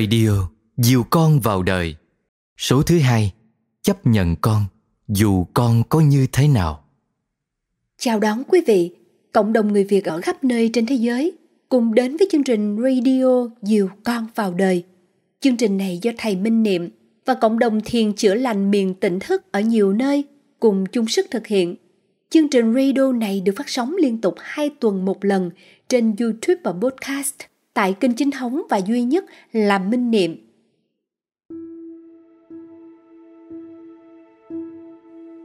Radio Dìu con vào đời Số thứ hai Chấp nhận con Dù con có như thế nào Chào đón quý vị, cộng đồng người Việt ở khắp nơi trên thế giới cùng đến với chương trình Radio Dìu Con Vào Đời. Chương trình này do Thầy Minh Niệm và cộng đồng thiền chữa lành miền tỉnh thức ở nhiều nơi cùng chung sức thực hiện. Chương trình radio này được phát sóng liên tục 2 tuần một lần trên YouTube và podcast tại kinh chính thống và duy nhất là Minh Niệm.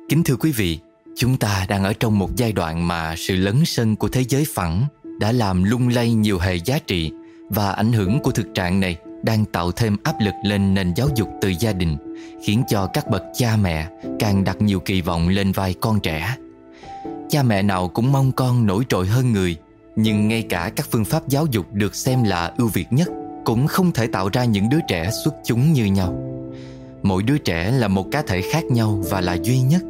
Kính thưa quý vị, chúng ta đang ở trong một giai đoạn mà sự lấn sân của thế giới phẳng đã làm lung lay nhiều hệ giá trị và ảnh hưởng của thực trạng này đang tạo thêm áp lực lên nền giáo dục từ gia đình, khiến cho các bậc cha mẹ càng đặt nhiều kỳ vọng lên vai con trẻ. Cha mẹ nào cũng mong con nổi trội hơn người, nhưng ngay cả các phương pháp giáo dục được xem là ưu việt nhất cũng không thể tạo ra những đứa trẻ xuất chúng như nhau. Mỗi đứa trẻ là một cá thể khác nhau và là duy nhất.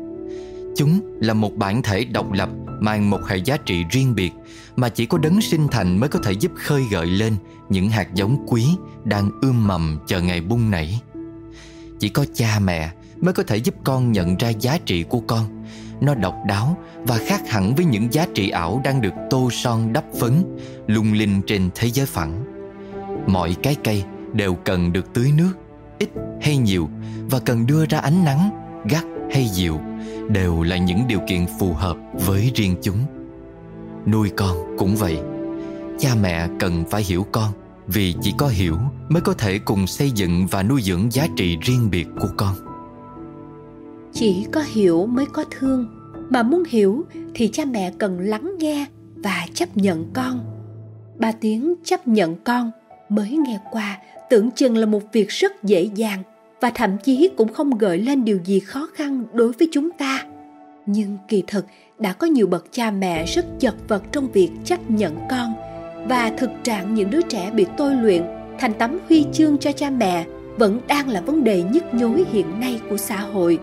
Chúng là một bản thể độc lập, mang một hệ giá trị riêng biệt mà chỉ có đấng sinh thành mới có thể giúp khơi gợi lên những hạt giống quý đang ươm mầm chờ ngày bung nảy. Chỉ có cha mẹ mới có thể giúp con nhận ra giá trị của con. Nó độc đáo và khác hẳn với những giá trị ảo đang được tô son đắp phấn, lung linh trên thế giới phẳng. Mọi cái cây đều cần được tưới nước, ít hay nhiều và cần đưa ra ánh nắng, gắt hay dịu đều là những điều kiện phù hợp với riêng chúng. Nuôi con cũng vậy. Cha mẹ cần phải hiểu con vì chỉ có hiểu mới có thể cùng xây dựng và nuôi dưỡng giá trị riêng biệt của con. Chỉ có hiểu mới có thương, mà muốn hiểu thì cha mẹ cần lắng nghe và chấp nhận con. Ba tiếng chấp nhận con mới nghe qua tưởng chừng là một việc rất dễ dàng và thậm chí cũng không gợi lên điều gì khó khăn đối với chúng ta. Nhưng kỳ thực đã có nhiều bậc cha mẹ rất chật vật trong việc chấp nhận con và thực trạng những đứa trẻ bị tôi luyện thành tấm huy chương cho cha mẹ vẫn đang là vấn đề nhức nhối hiện nay của xã hội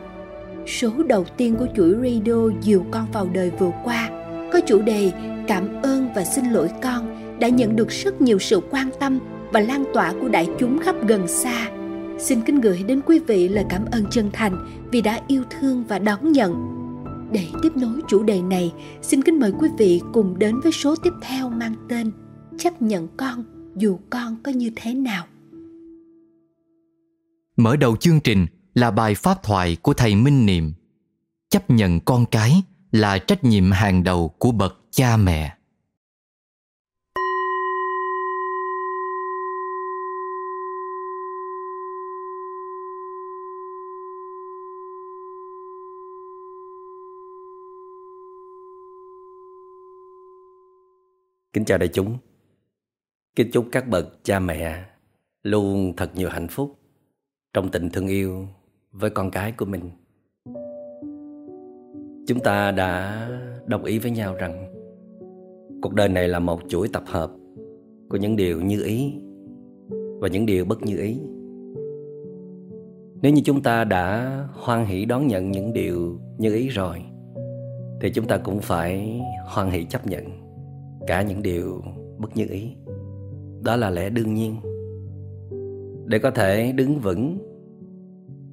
số đầu tiên của chuỗi radio dìu con vào đời vừa qua. Có chủ đề cảm ơn và xin lỗi con đã nhận được rất nhiều sự quan tâm và lan tỏa của đại chúng khắp gần xa. Xin kính gửi đến quý vị lời cảm ơn chân thành vì đã yêu thương và đón nhận. Để tiếp nối chủ đề này, xin kính mời quý vị cùng đến với số tiếp theo mang tên Chấp nhận con dù con có như thế nào. Mở đầu chương trình là bài pháp thoại của thầy Minh Niệm. Chấp nhận con cái là trách nhiệm hàng đầu của bậc cha mẹ. Kính chào đại chúng. Kính chúc các bậc cha mẹ luôn thật nhiều hạnh phúc trong tình thương yêu với con cái của mình. Chúng ta đã đồng ý với nhau rằng cuộc đời này là một chuỗi tập hợp của những điều như ý và những điều bất như ý. Nếu như chúng ta đã hoan hỷ đón nhận những điều như ý rồi, thì chúng ta cũng phải hoan hỷ chấp nhận cả những điều bất như ý đó là lẽ đương nhiên để có thể đứng vững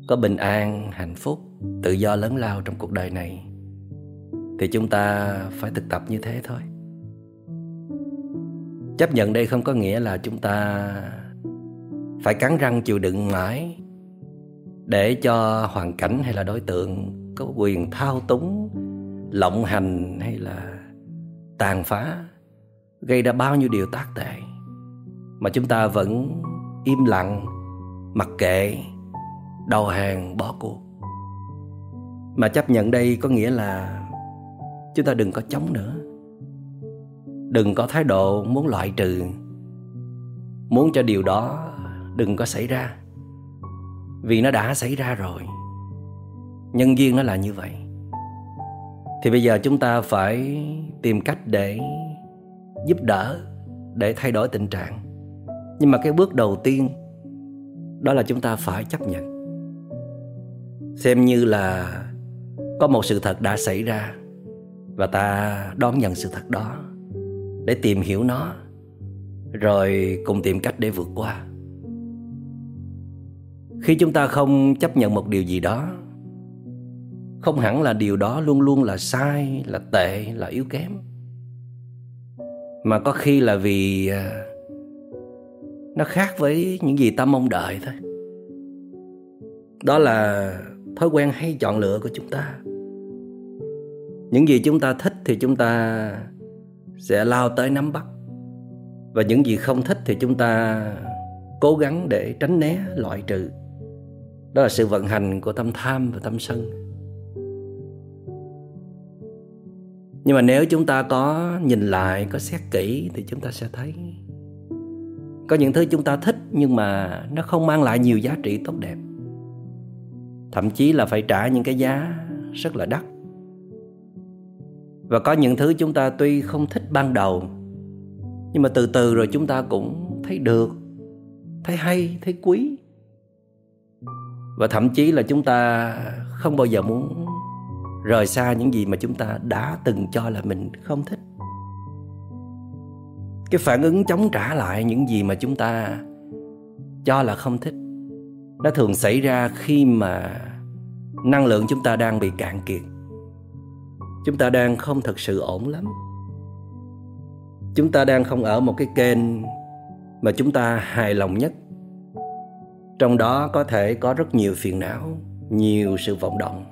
có bình an, hạnh phúc, tự do lớn lao trong cuộc đời này, thì chúng ta phải thực tập như thế thôi. Chấp nhận đây không có nghĩa là chúng ta phải cắn răng chịu đựng mãi để cho hoàn cảnh hay là đối tượng có quyền thao túng, lộng hành hay là tàn phá, gây ra bao nhiêu điều tác tệ mà chúng ta vẫn im lặng, mặc kệ đầu hàng bỏ cuộc. Mà chấp nhận đây có nghĩa là chúng ta đừng có chống nữa. Đừng có thái độ muốn loại trừ. Muốn cho điều đó đừng có xảy ra. Vì nó đã xảy ra rồi. Nhân duyên nó là như vậy. Thì bây giờ chúng ta phải tìm cách để giúp đỡ, để thay đổi tình trạng. Nhưng mà cái bước đầu tiên đó là chúng ta phải chấp nhận xem như là có một sự thật đã xảy ra và ta đón nhận sự thật đó để tìm hiểu nó, rồi cùng tìm cách để vượt qua. Khi chúng ta không chấp nhận một điều gì đó, không hẳn là điều đó luôn luôn là sai, là tệ, là yếu kém, mà có khi là vì à, nó khác với những gì ta mong đợi thôi. Đó là thói quen hay chọn lựa của chúng ta. Những gì chúng ta thích thì chúng ta sẽ lao tới nắm bắt. Và những gì không thích thì chúng ta cố gắng để tránh né loại trừ. Đó là sự vận hành của tâm tham và tâm sân. Nhưng mà nếu chúng ta có nhìn lại, có xét kỹ thì chúng ta sẽ thấy có những thứ chúng ta thích nhưng mà nó không mang lại nhiều giá trị tốt đẹp thậm chí là phải trả những cái giá rất là đắt. Và có những thứ chúng ta tuy không thích ban đầu, nhưng mà từ từ rồi chúng ta cũng thấy được, thấy hay, thấy quý. Và thậm chí là chúng ta không bao giờ muốn rời xa những gì mà chúng ta đã từng cho là mình không thích. Cái phản ứng chống trả lại những gì mà chúng ta cho là không thích nó thường xảy ra khi mà năng lượng chúng ta đang bị cạn kiệt. Chúng ta đang không thật sự ổn lắm. Chúng ta đang không ở một cái kênh mà chúng ta hài lòng nhất. Trong đó có thể có rất nhiều phiền não, nhiều sự vọng động.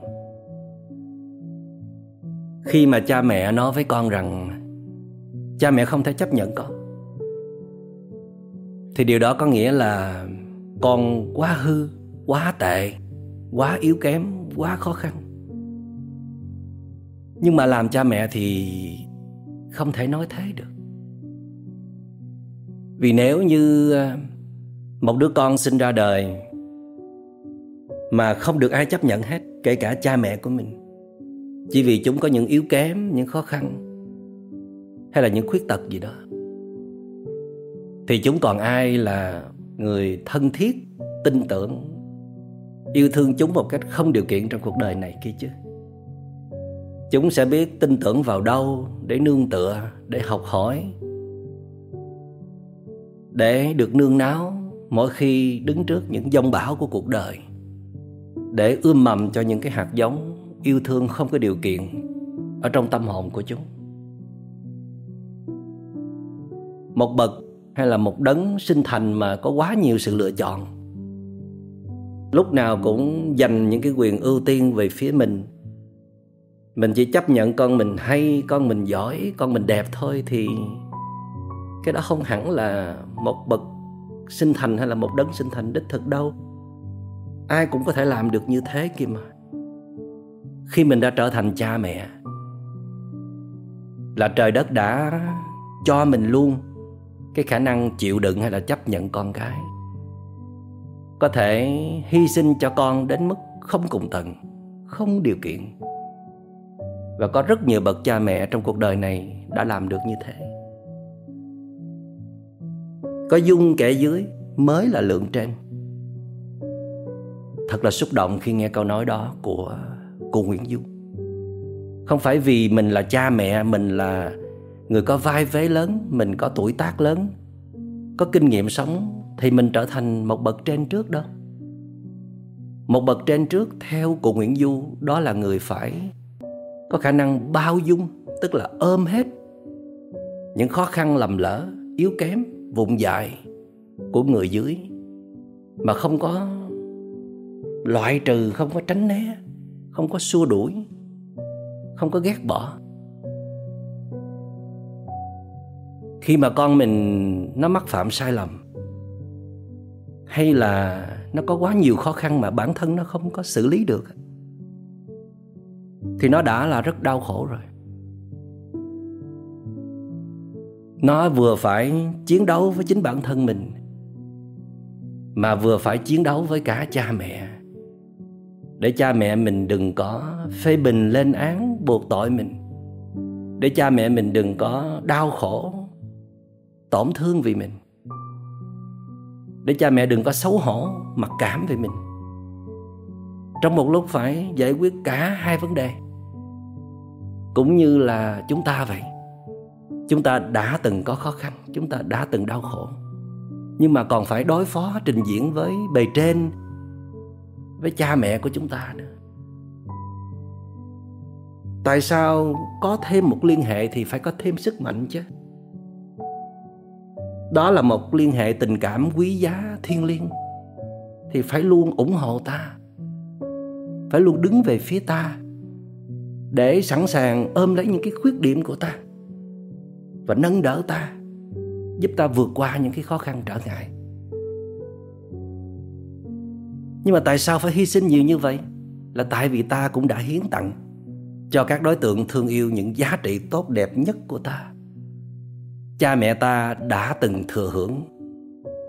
Khi mà cha mẹ nói với con rằng, cha mẹ không thể chấp nhận con, thì điều đó có nghĩa là con quá hư, quá tệ, quá yếu kém, quá khó khăn. Nhưng mà làm cha mẹ thì không thể nói thế được. Vì nếu như à, một đứa con sinh ra đời mà không được ai chấp nhận hết, kể cả cha mẹ của mình, chỉ vì chúng có những yếu kém, những khó khăn, hay là những khuyết tật gì đó, thì chúng còn ai là người thân thiết, tin tưởng, yêu thương chúng một cách không điều kiện trong cuộc đời này kia chứ. Chúng sẽ biết tin tưởng vào đâu để nương tựa, để học hỏi, để được nương náo mỗi khi đứng trước những dông bão của cuộc đời, để ươm mầm cho những cái hạt giống yêu thương không có điều kiện ở trong tâm hồn của chúng. Một bậc hay là một đấng sinh thành mà có quá nhiều sự lựa chọn? Lúc nào cũng dành những cái quyền ưu tiên về phía mình. Mình chỉ chấp nhận con mình hay, con mình giỏi, con mình đẹp thôi thì cái đó không hẳn là một bậc sinh thành hay là một đấng sinh thành đích thực đâu. Ai cũng có thể làm được như thế kia mà. Khi mình đã trở thành cha mẹ, là trời đất đã cho mình luôn cái khả năng chịu đựng hay là chấp nhận con cái. Có thể hy sinh cho con đến mức không cùng tận không điều kiện. Và có rất nhiều bậc cha mẹ trong cuộc đời này đã làm được như thế. Có dung kẻ dưới, mới là lượng trên. Thật là xúc động khi nghe câu nói đó của cô Nguyễn Dung. Không phải vì mình là cha mẹ, mình là người có vai vế lớn mình có tuổi tác lớn. Có kinh nghiệm sống thì mình trở thành một bậc trên trước đó, một bậc trên trước theo cụ Nguyễn Du đó là người phải có khả năng bao dung tức là ôm hết những khó khăn lầm lỡ yếu kém vụng dại của người dưới mà không có loại trừ không có tránh né không có xua đuổi không có ghét bỏ. Khi mà con mình nó mắc phạm sai lầm, hay là nó có quá nhiều khó khăn mà bản thân nó không có xử lý được, thì nó đã là rất đau khổ rồi. Nó vừa phải chiến đấu với chính bản thân mình, mà vừa phải chiến đấu với cả cha mẹ. Để cha mẹ mình đừng có phê bình lên án, buộc tội mình. Để cha mẹ mình đừng có đau khổ tổn thương vì mình. Để cha mẹ đừng có xấu hổ mặc cảm về mình. Trong một lúc phải giải quyết cả hai vấn đề. Cũng như là chúng ta vậy. Chúng ta đã từng có khó khăn, chúng ta đã từng đau khổ. Nhưng mà còn phải đối phó, trình diễn với bề trên, với cha mẹ của chúng ta nữa. Tại sao có thêm một liên hệ thì phải có thêm sức mạnh chứ? Đó là một liên hệ tình cảm quý giá thiêng liêng. Thì phải luôn ủng hộ ta. Phải luôn đứng về phía ta. Để sẵn sàng ôm lấy những cái khuyết điểm của ta. Và nâng đỡ ta. Giúp ta vượt qua những cái khó khăn trở ngại. Nhưng mà tại sao phải hy sinh nhiều như vậy? Là tại vì ta cũng đã hiến tặng cho các đối tượng thương yêu những giá trị tốt đẹp nhất của ta cha mẹ ta đã từng thừa hưởng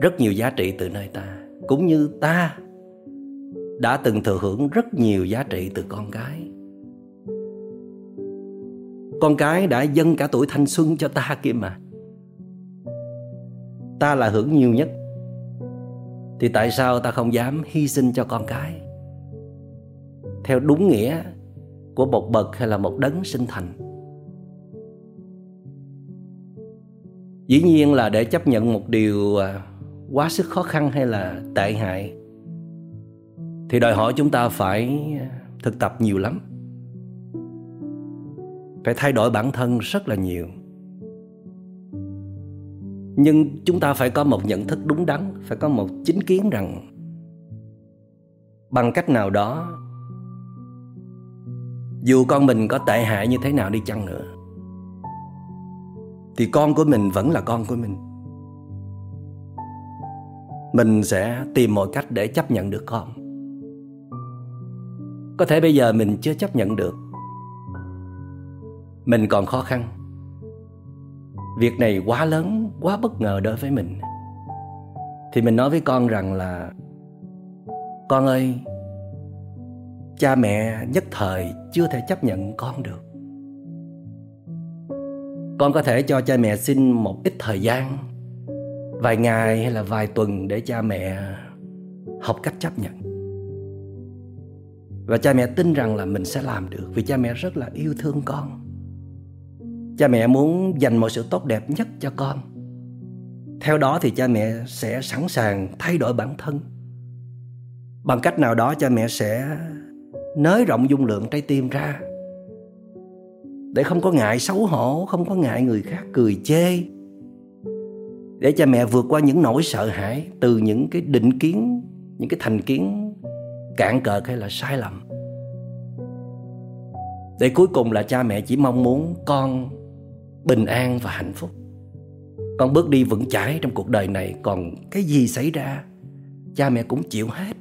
rất nhiều giá trị từ nơi ta, cũng như ta đã từng thừa hưởng rất nhiều giá trị từ con cái. Con cái đã dâng cả tuổi thanh xuân cho ta kia mà. Ta là hưởng nhiều nhất. Thì tại sao ta không dám hy sinh cho con cái? Theo đúng nghĩa của một bậc hay là một đấng sinh thành. Dĩ nhiên là để chấp nhận một điều à, quá sức khó khăn hay là tệ hại, thì đòi hỏi chúng ta phải thực tập nhiều lắm. Phải thay đổi bản thân rất là nhiều. Nhưng chúng ta phải có một nhận thức đúng đắn, phải có một chính kiến rằng bằng cách nào đó, dù con mình có tệ hại như thế nào đi chăng nữa thì con của mình vẫn là con của mình. Mình sẽ tìm mọi cách để chấp nhận được con. Có thể bây giờ mình chưa chấp nhận được. Mình còn khó khăn. Việc này quá lớn, quá bất ngờ đối với mình. Thì mình nói với con rằng là, con ơi, cha mẹ nhất thời chưa thể chấp nhận con được con có thể cho cha mẹ xin một ít thời gian, vài ngày hay là vài tuần để cha mẹ học cách chấp nhận. Và cha mẹ tin rằng là mình sẽ làm được vì cha mẹ rất là yêu thương con. Cha mẹ muốn dành mọi sự tốt đẹp nhất cho con. Theo đó thì cha mẹ sẽ sẵn sàng thay đổi bản thân. Bằng cách nào đó, cha mẹ sẽ nới rộng dung lượng trái tim ra để không có ngại xấu hổ, không có ngại người khác cười chê. Để cha mẹ vượt qua những nỗi sợ hãi từ những cái định kiến, những cái thành kiến cạn cợt hay là sai lầm. Để cuối cùng là cha mẹ chỉ mong muốn con bình an và hạnh phúc. Con bước đi vững chãi trong cuộc đời này, còn cái gì xảy ra, cha mẹ cũng chịu hết.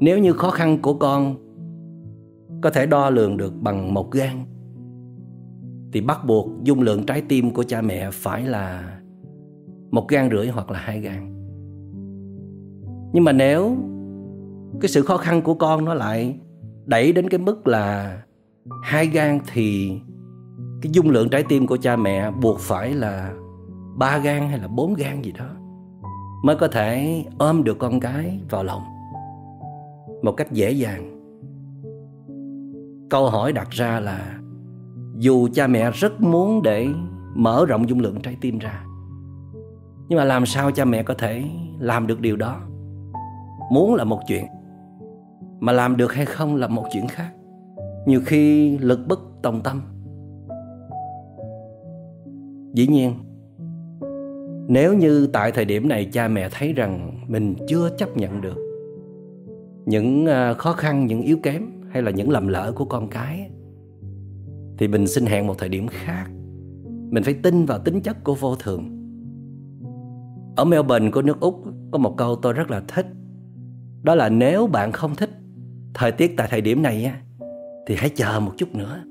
Nếu như khó khăn của con có thể đo lường được bằng một gan. Thì bắt buộc dung lượng trái tim của cha mẹ phải là một gan rưỡi hoặc là hai gan. Nhưng mà nếu cái sự khó khăn của con nó lại đẩy đến cái mức là hai gan thì cái dung lượng trái tim của cha mẹ buộc phải là ba gan hay là bốn gan gì đó mới có thể ôm được con cái vào lòng một cách dễ dàng câu hỏi đặt ra là, dù cha mẹ rất muốn để mở rộng dung lượng trái tim ra, nhưng mà làm sao cha mẹ có thể làm được điều đó? Muốn là một chuyện, mà làm được hay không là một chuyện khác. Nhiều khi lực bất tòng tâm. Dĩ nhiên, nếu như tại thời điểm này cha mẹ thấy rằng mình chưa chấp nhận được những à, khó khăn, những yếu kém hay là những lầm lỡ của con cái thì mình xin hẹn một thời điểm khác. Mình phải tin vào tính chất của vô thường. Ở melbourne của nước úc có một câu tôi rất là thích, đó là nếu bạn không thích thời tiết tại thời điểm này thì hãy chờ một chút nữa.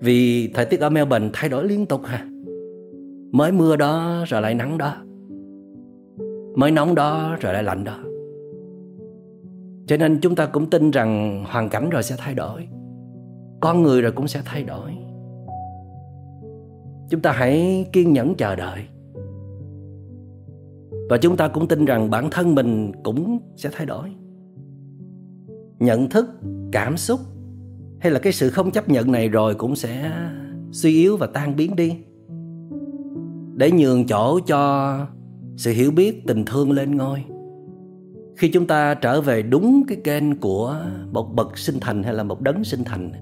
Vì thời tiết ở melbourne thay đổi liên tục ha mới mưa đó rồi lại nắng đó. Mới nóng đó rồi lại lạnh đó cho nên chúng ta cũng tin rằng hoàn cảnh rồi sẽ thay đổi. Con người rồi cũng sẽ thay đổi. Chúng ta hãy kiên nhẫn chờ đợi. Và chúng ta cũng tin rằng bản thân mình cũng sẽ thay đổi. Nhận thức, cảm xúc hay là cái sự không chấp nhận này rồi cũng sẽ suy yếu và tan biến đi. Để nhường chỗ cho sự hiểu biết, tình thương lên ngôi khi chúng ta trở về đúng cái kênh của một bậc sinh thành hay là một đấng sinh thành,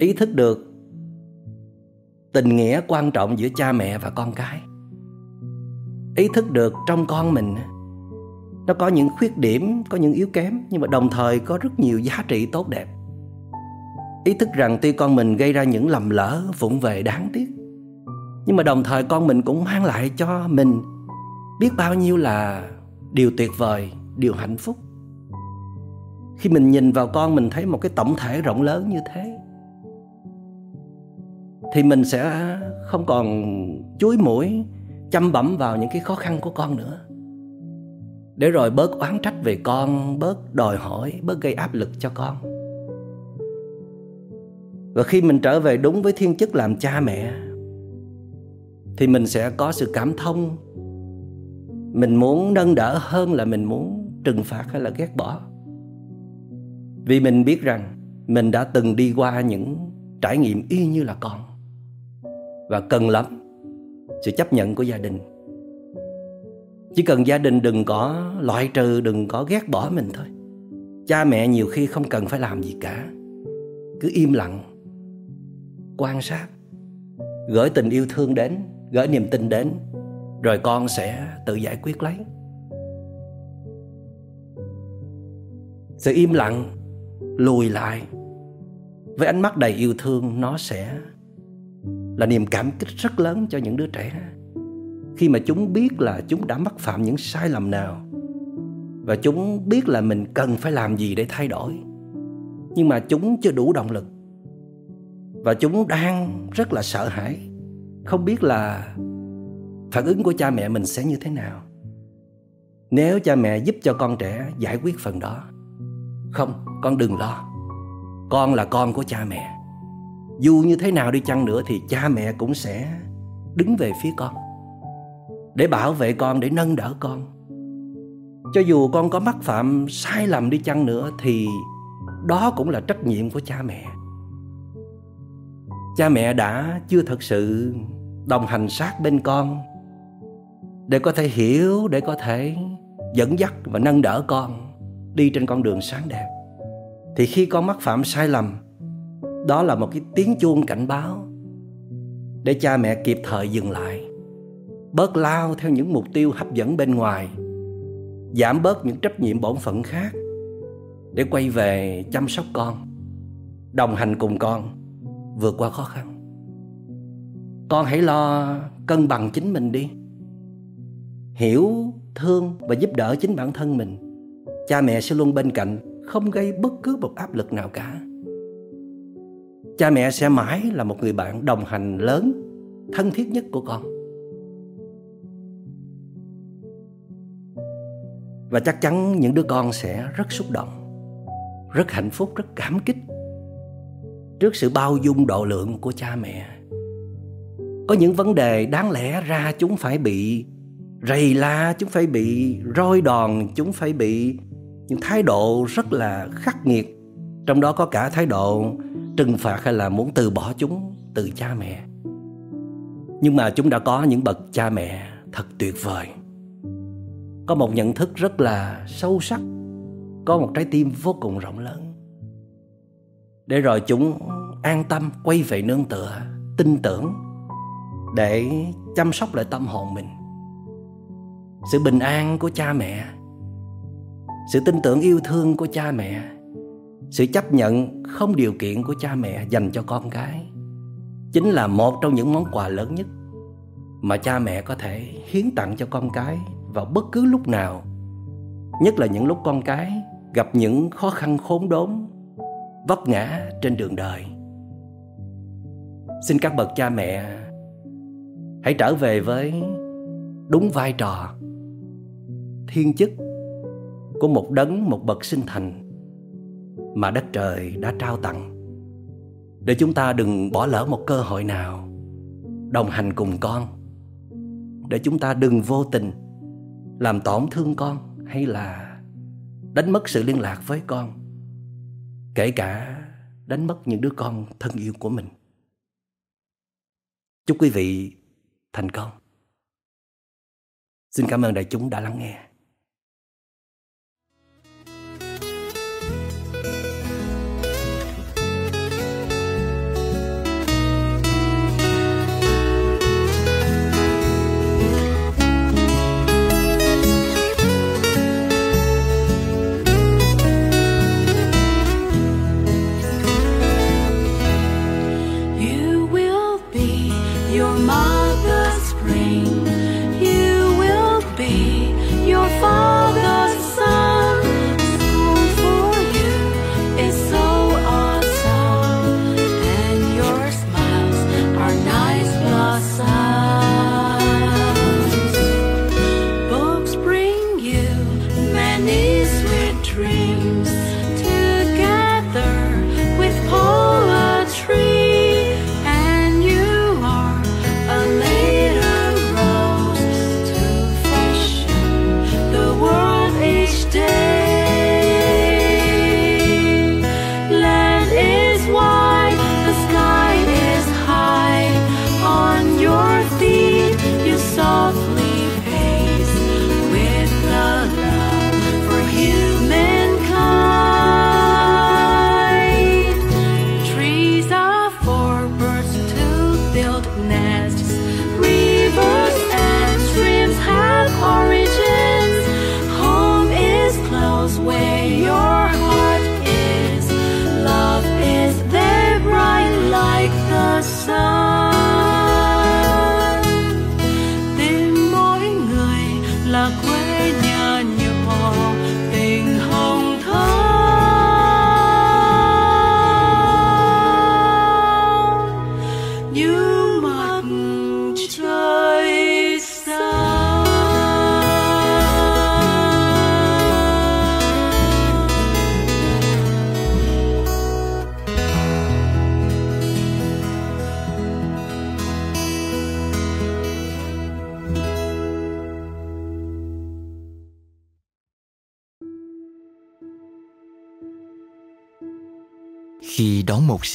ý thức được tình nghĩa quan trọng giữa cha mẹ và con cái. Ý thức được trong con mình, nó có những khuyết điểm, có những yếu kém, nhưng mà đồng thời có rất nhiều giá trị tốt đẹp. Ý thức rằng tuy con mình gây ra những lầm lỡ, vụng về đáng tiếc, nhưng mà đồng thời con mình cũng mang lại cho mình biết bao nhiêu là điều tuyệt vời, điều hạnh phúc. Khi mình nhìn vào con, mình thấy một cái tổng thể rộng lớn như thế, thì mình sẽ không còn chuối mũi, chăm bẩm vào những cái khó khăn của con nữa. Để rồi bớt oán trách về con, bớt đòi hỏi, bớt gây áp lực cho con. Và khi mình trở về đúng với thiên chức làm cha mẹ, thì mình sẽ có sự cảm thông mình muốn nâng đỡ hơn là mình muốn trừng phạt hay là ghét bỏ. Vì mình biết rằng mình đã từng đi qua những trải nghiệm y như là con. Và cần lắm sự chấp nhận của gia đình. Chỉ cần gia đình đừng có loại trừ, đừng có ghét bỏ mình thôi. Cha mẹ nhiều khi không cần phải làm gì cả. Cứ im lặng, quan sát, gửi tình yêu thương đến, gửi niềm tin đến rồi con sẽ tự giải quyết lấy. Sự im lặng, lùi lại với ánh mắt đầy yêu thương, nó sẽ là niềm cảm kích rất lớn cho những đứa trẻ. Khi mà chúng biết là chúng đã mắc phạm những sai lầm nào và chúng biết là mình cần phải làm gì để thay đổi, nhưng mà chúng chưa đủ động lực và chúng đang rất là sợ hãi, không biết là phản ứng của cha mẹ mình sẽ như thế nào? Nếu cha mẹ giúp cho con trẻ giải quyết phần đó, không, con đừng lo. Con là con của cha mẹ. Dù như thế nào đi chăng nữa thì cha mẹ cũng sẽ đứng về phía con, để bảo vệ con, để nâng đỡ con. Cho dù con có mắc phạm, sai lầm đi chăng nữa thì đó cũng là trách nhiệm của cha mẹ. Cha mẹ đã chưa thật sự đồng hành sát bên con để có thể hiểu, để có thể dẫn dắt và nâng đỡ con đi trên con đường sáng đẹp. Thì khi con mắc phạm sai lầm, đó là một cái tiếng chuông cảnh báo để cha mẹ kịp thời dừng lại, bớt lao theo những mục tiêu hấp dẫn bên ngoài, giảm bớt những trách nhiệm bổn phận khác để quay về chăm sóc con, đồng hành cùng con vượt qua khó khăn. Con hãy lo cân bằng chính mình đi hiểu, thương và giúp đỡ chính bản thân mình. Cha mẹ sẽ luôn bên cạnh, không gây bất cứ một áp lực nào cả. Cha mẹ sẽ mãi là một người bạn đồng hành lớn, thân thiết nhất của con. Và chắc chắn những đứa con sẽ rất xúc động, rất hạnh phúc, rất cảm kích trước sự bao dung độ lượng của cha mẹ. Có những vấn đề đáng lẽ ra chúng phải bị rầy la chúng phải bị, roi đòn chúng phải bị. Những thái độ rất là khắc nghiệt. Trong đó có cả thái độ, trừng phạt hay là muốn từ bỏ chúng, từ cha mẹ. Nhưng mà chúng đã có những bậc cha mẹ thật tuyệt vời. Có một nhận thức rất là sâu sắc. Có một trái tim vô cùng rộng lớn. Để rồi chúng an tâm quay về nương tựa, tin tưởng, để chăm sóc lại tâm hồn mình sự bình an của cha mẹ. Sự tin tưởng yêu thương của cha mẹ. Sự chấp nhận không điều kiện của cha mẹ dành cho con cái. Chính là một trong những món quà lớn nhất mà cha mẹ có thể hiến tặng cho con cái vào bất cứ lúc nào. Nhất là những lúc con cái gặp những khó khăn khốn đốn, vấp ngã trên đường đời. Xin các bậc cha mẹ hãy trở về với đúng vai trò thiên chức của một đấng, một bậc sinh thành mà đất trời đã trao tặng. Để chúng ta đừng bỏ lỡ một cơ hội nào đồng hành cùng con. Để chúng ta đừng vô tình làm tổn thương con hay là đánh mất sự liên lạc với con, kể cả đánh mất những đứa con thân yêu của mình. Chúc quý vị thành công. Xin cảm ơn đại chúng đã lắng nghe.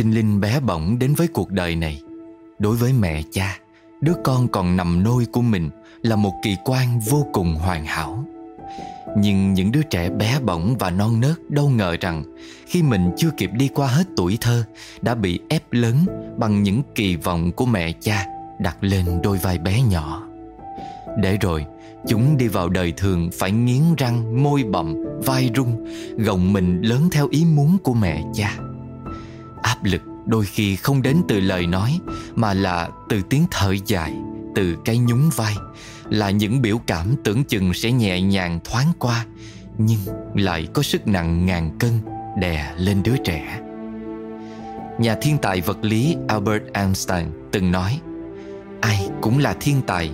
Sinh linh bé bỏng đến với cuộc đời này. Đối với mẹ cha, đứa con còn nằm nôi của mình là một kỳ quan vô cùng hoàn hảo. Nhưng những đứa trẻ bé bỏng và non nớt đâu ngờ rằng khi mình chưa kịp đi qua hết tuổi thơ, đã bị ép lớn bằng những kỳ vọng của mẹ cha đặt lên đôi vai bé nhỏ. Để rồi, chúng đi vào đời thường phải nghiến răng, môi bậm vai rung, gồng mình lớn theo ý muốn của mẹ cha áp lực, đôi khi không đến từ lời nói, mà là từ tiếng thở dài, từ cái nhún vai, là những biểu cảm tưởng chừng sẽ nhẹ nhàng thoáng qua, nhưng lại có sức nặng ngàn cân đè lên đứa trẻ. Nhà thiên tài vật lý albert einstein từng nói, ai cũng là thiên tài,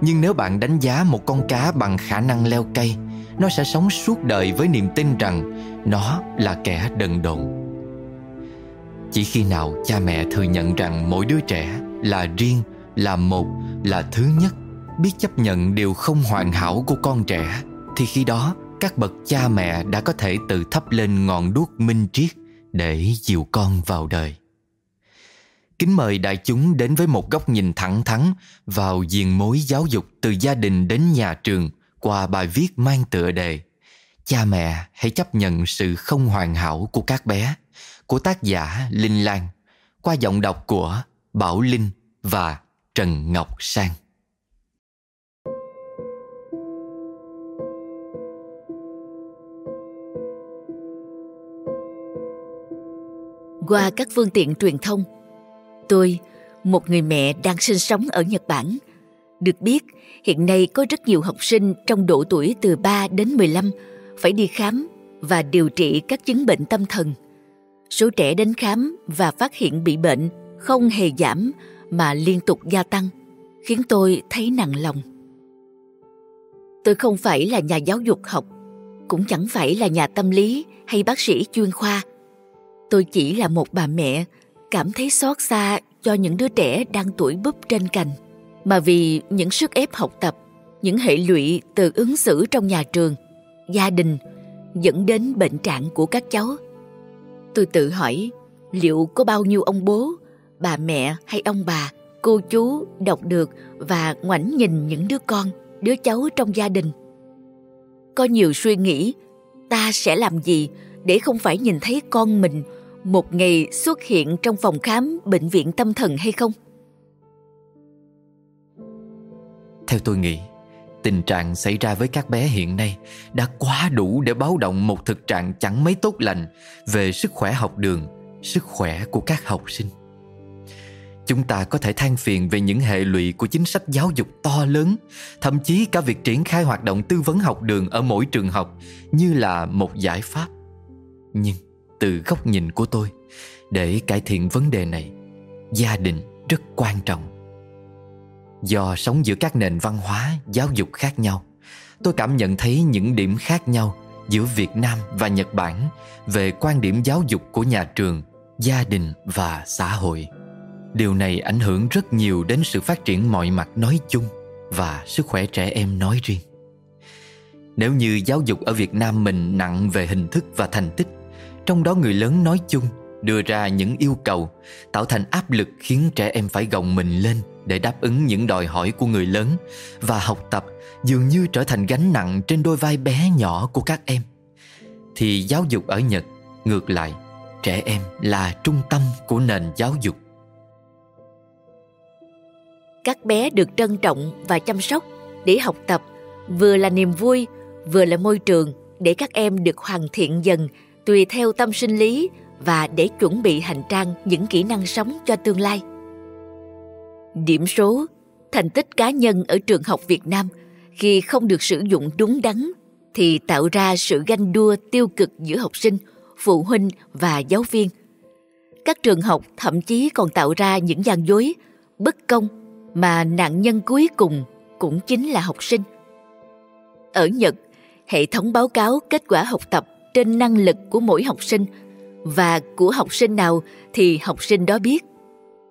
nhưng nếu bạn đánh giá một con cá bằng khả năng leo cây, nó sẽ sống suốt đời với niềm tin rằng nó là kẻ đần độn chỉ khi nào cha mẹ thừa nhận rằng mỗi đứa trẻ là riêng, là một, là thứ nhất, biết chấp nhận điều không hoàn hảo của con trẻ, thì khi đó, các bậc cha mẹ đã có thể tự thắp lên ngọn đuốc minh triết để dìu con vào đời. Kính mời đại chúng đến với một góc nhìn thẳng thắn vào diện mối giáo dục từ gia đình đến nhà trường qua bài viết mang tựa đề cha mẹ hãy chấp nhận sự không hoàn hảo của các bé của tác giả Linh Lan qua giọng đọc của Bảo Linh và Trần Ngọc Sang. Qua các phương tiện truyền thông, tôi, một người mẹ đang sinh sống ở Nhật Bản, được biết hiện nay có rất nhiều học sinh trong độ tuổi từ 3 đến 15 phải đi khám và điều trị các chứng bệnh tâm thần số trẻ đến khám và phát hiện bị bệnh không hề giảm mà liên tục gia tăng, khiến tôi thấy nặng lòng. Tôi không phải là nhà giáo dục học, cũng chẳng phải là nhà tâm lý hay bác sĩ chuyên khoa. Tôi chỉ là một bà mẹ cảm thấy xót xa cho những đứa trẻ đang tuổi búp trên cành. Mà vì những sức ép học tập, những hệ lụy từ ứng xử trong nhà trường, gia đình dẫn đến bệnh trạng của các cháu tôi tự hỏi, liệu có bao nhiêu ông bố, bà mẹ hay ông bà, cô chú đọc được và ngoảnh nhìn những đứa con, đứa cháu trong gia đình? Có nhiều suy nghĩ, ta sẽ làm gì để không phải nhìn thấy con mình một ngày xuất hiện trong phòng khám bệnh viện tâm thần hay không? Theo tôi nghĩ tình trạng xảy ra với các bé hiện nay đã quá đủ để báo động một thực trạng chẳng mấy tốt lành về sức khỏe học đường, sức khỏe của các học sinh. Chúng ta có thể than phiền về những hệ lụy của chính sách giáo dục to lớn, thậm chí cả việc triển khai hoạt động tư vấn học đường ở mỗi trường học như là một giải pháp. Nhưng từ góc nhìn của tôi, để cải thiện vấn đề này, gia đình rất quan trọng do sống giữa các nền văn hóa, giáo dục khác nhau, tôi cảm nhận thấy những điểm khác nhau giữa việt nam và nhật bản về quan điểm giáo dục của nhà trường, gia đình và xã hội. Điều này ảnh hưởng rất nhiều đến sự phát triển mọi mặt nói chung và sức khỏe trẻ em nói riêng. Nếu như giáo dục ở việt nam mình nặng về hình thức và thành tích, trong đó người lớn nói chung đưa ra những yêu cầu, tạo thành áp lực khiến trẻ em phải gồng mình lên để đáp ứng những đòi hỏi của người lớn và học tập dường như trở thành gánh nặng trên đôi vai bé nhỏ của các em. Thì giáo dục ở nhật, ngược lại, trẻ em là trung tâm của nền giáo dục. Các bé được trân trọng và chăm sóc để học tập, vừa là niềm vui, vừa là môi trường để các em được hoàn thiện dần tùy theo tâm sinh lý và để chuẩn bị hành trang những kỹ năng sống cho tương lai. Điểm số, thành tích cá nhân ở trường học việt nam. Khi không được sử dụng đúng đắn, thì tạo ra sự ganh đua tiêu cực giữa học sinh, phụ huynh và giáo viên. Các trường học thậm chí còn tạo ra những gian dối, bất công mà nạn nhân cuối cùng cũng chính là học sinh. Ở nhật, hệ thống báo cáo kết quả học tập trên năng lực của mỗi học sinh và của học sinh nào thì học sinh đó biết.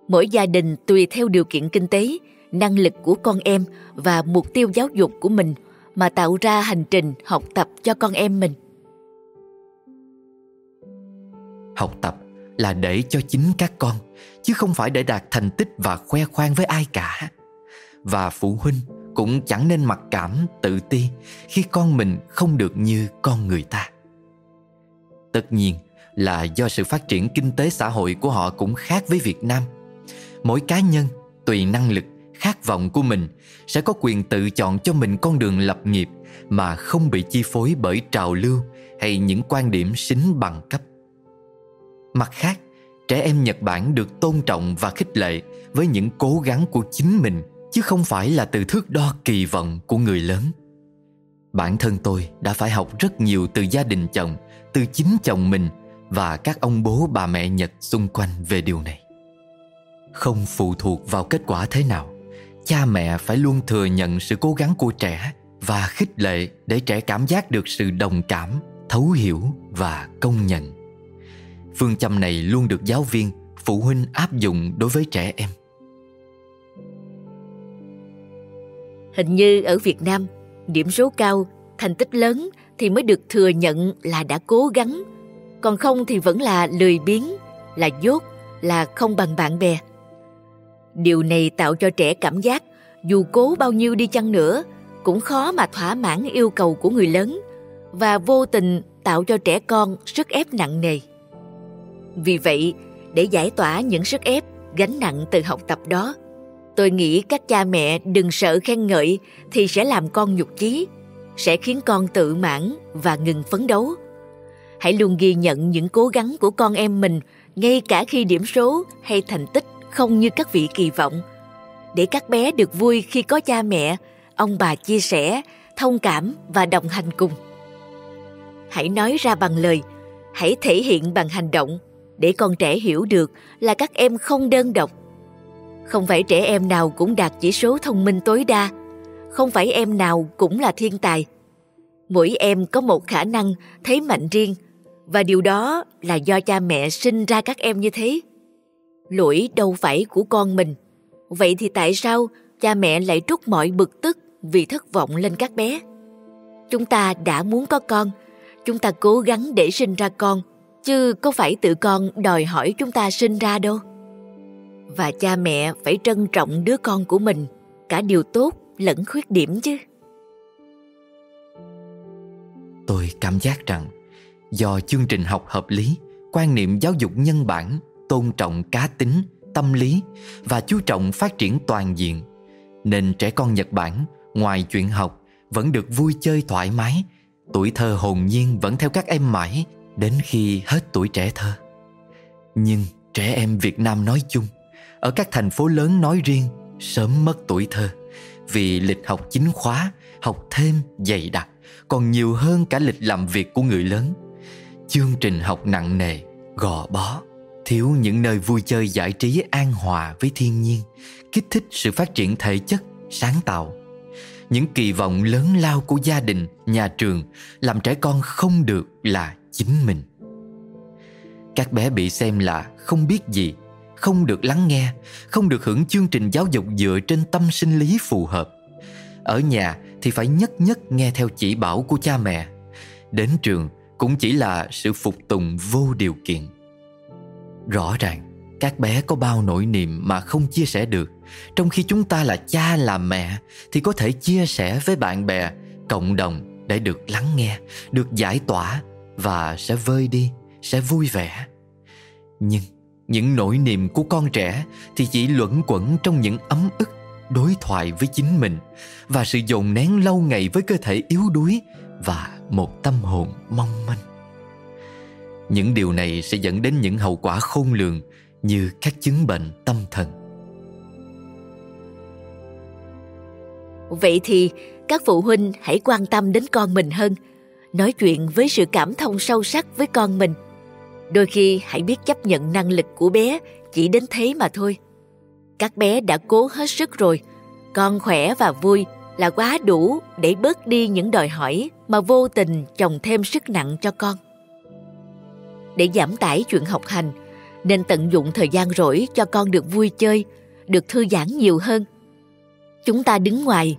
Mỗi gia đình tùy theo điều kiện kinh tế, năng lực của con em và mục tiêu giáo dục của mình mà tạo ra hành trình học tập cho con em mình. Học tập là để cho chính các con, chứ không phải để đạt thành tích và khoe khoang với ai cả. Và phụ huynh cũng chẳng nên mặc cảm, tự ti khi con mình không được như con người ta. Tất nhiên là do sự phát triển kinh tế xã hội của họ cũng khác với việt nam. Mỗi cá nhân, tùy năng lực, khát vọng của mình sẽ có quyền tự chọn cho mình con đường lập nghiệp mà không bị chi phối bởi trào lưu hay những quan điểm xính bằng cấp. Mặt khác, trẻ em nhật bản được tôn trọng và khích lệ với những cố gắng của chính mình, chứ không phải là từ thước đo kỳ vọng của người lớn. Bản thân tôi đã phải học rất nhiều từ gia đình chồng, từ chính chồng mình và các ông bố bà mẹ nhật xung quanh về điều này. Không phụ thuộc vào kết quả thế nào, cha mẹ phải luôn thừa nhận sự cố gắng của trẻ và khích lệ để trẻ cảm giác được sự đồng cảm, thấu hiểu và công nhận. Phương châm này luôn được giáo viên, phụ huynh áp dụng đối với trẻ em. Hình như ở việt nam, điểm số cao, thành tích lớn thì mới được thừa nhận là đã cố gắng còn không thì vẫn là lười biếng, là dốt, là không bằng bạn bè. Điều này tạo cho trẻ cảm giác dù cố bao nhiêu đi chăng nữa, cũng khó mà thỏa mãn yêu cầu của người lớn và vô tình tạo cho trẻ con sức ép nặng nề. Vì vậy, để giải tỏa những sức ép gánh nặng từ học tập đó, tôi nghĩ các cha mẹ đừng sợ khen ngợi thì sẽ làm con nhục chí, sẽ khiến con tự mãn và ngừng phấn đấu hãy luôn ghi nhận những cố gắng của con em mình, ngay cả khi điểm số hay thành tích không như các vị kỳ vọng. Để các bé được vui khi có cha mẹ, ông bà chia sẻ, thông cảm và đồng hành cùng. Hãy nói ra bằng lời, hãy thể hiện bằng hành động. Để con trẻ hiểu được là các em không đơn độc. Không phải trẻ em nào cũng đạt chỉ số thông minh tối đa. Không phải em nào cũng là thiên tài. Mỗi em có một khả năng thấy mạnh riêng và điều đó là do cha mẹ sinh ra các em như thế. Lỗi đâu phải của con mình. Vậy thì tại sao cha mẹ lại trút mọi bực tức vì thất vọng lên các bé? Chúng ta đã muốn có con. Chúng ta cố gắng để sinh ra con, chứ có phải tự con đòi hỏi chúng ta sinh ra đâu. Và cha mẹ phải trân trọng đứa con của mình, cả điều tốt lẫn khuyết điểm chứ. Tôi cảm giác rằng do chương trình học hợp lý, quan niệm giáo dục nhân bản, tôn trọng cá tính, tâm lý và chú trọng phát triển toàn diện, nên trẻ con Nhật Bản ngoài chuyện học vẫn được vui chơi thoải mái, tuổi thơ hồn nhiên vẫn theo các em mãi đến khi hết tuổi trẻ thơ. Nhưng trẻ em Việt Nam nói chung, ở các thành phố lớn nói riêng, sớm mất tuổi thơ vì lịch học chính khóa, học thêm dày đặc còn nhiều hơn cả lịch làm việc của người lớn. Chương trình học nặng nề, gò bó, thiếu những nơi vui chơi giải trí an hòa với thiên nhiên, kích thích sự phát triển thể chất, sáng tạo. Những kỳ vọng lớn lao của gia đình, nhà trường làm trẻ con không được là chính mình. Các bé bị xem là không biết gì, không được lắng nghe, không được hưởng chương trình giáo dục dựa trên tâm sinh lý phù hợp. Ở nhà thì phải nhất nhất nghe theo chỉ bảo của cha mẹ. Đến trường cũng chỉ là sự phục tùng vô điều kiện. Rõ ràng, các bé có bao nỗi niềm mà không chia sẻ được, trong khi chúng ta là cha là mẹ thì có thể chia sẻ với bạn bè, cộng đồng để được lắng nghe, được giải tỏa và sẽ vơi đi, sẽ vui vẻ. Nhưng những nỗi niềm của con trẻ thì chỉ luẩn quẩn trong những ấm ức đối thoại với chính mình và sự dồn nén lâu ngày với cơ thể yếu đuối và một tâm hồn mong manh. Những điều này sẽ dẫn đến những hậu quả khôn lường như các chứng bệnh tâm thần. Vậy thì các phụ huynh hãy quan tâm đến con mình hơn, nói chuyện với sự cảm thông sâu sắc với con mình. Đôi khi hãy biết chấp nhận năng lực của bé chỉ đến thế mà thôi. Các bé đã cố hết sức rồi, con khỏe và vui là quá đủ để bớt đi những đòi hỏi mà vô tình chồng thêm sức nặng cho con. Để giảm tải chuyện học hành, nên tận dụng thời gian rỗi cho con được vui chơi, được thư giãn nhiều hơn. Chúng ta đứng ngoài,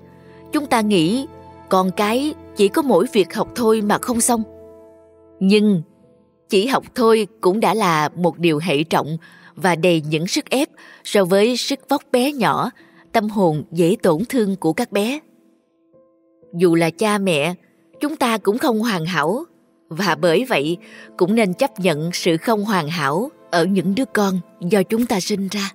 chúng ta nghĩ con cái chỉ có mỗi việc học thôi mà không xong. Nhưng chỉ học thôi cũng đã là một điều hệ trọng và đầy những sức ép so với sức vóc bé nhỏ, tâm hồn dễ tổn thương của các bé. Dù là cha mẹ, chúng ta cũng không hoàn hảo và bởi vậy cũng nên chấp nhận sự không hoàn hảo ở những đứa con do chúng ta sinh ra.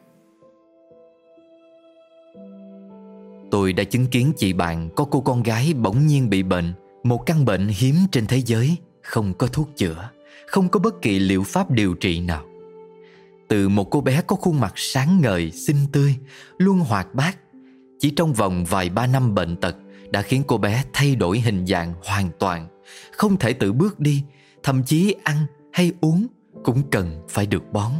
Tôi đã chứng kiến chị bạn có cô con gái bỗng nhiên bị bệnh, một căn bệnh hiếm trên thế giới, không có thuốc chữa, không có bất kỳ liệu pháp điều trị nào. Từ một cô bé có khuôn mặt sáng ngời, xinh tươi, luôn hoạt bát, chỉ trong vòng vài ba năm bệnh tật đã khiến cô bé thay đổi hình dạng hoàn toàn, không thể tự bước đi, thậm chí ăn hay uống cũng cần phải được bón.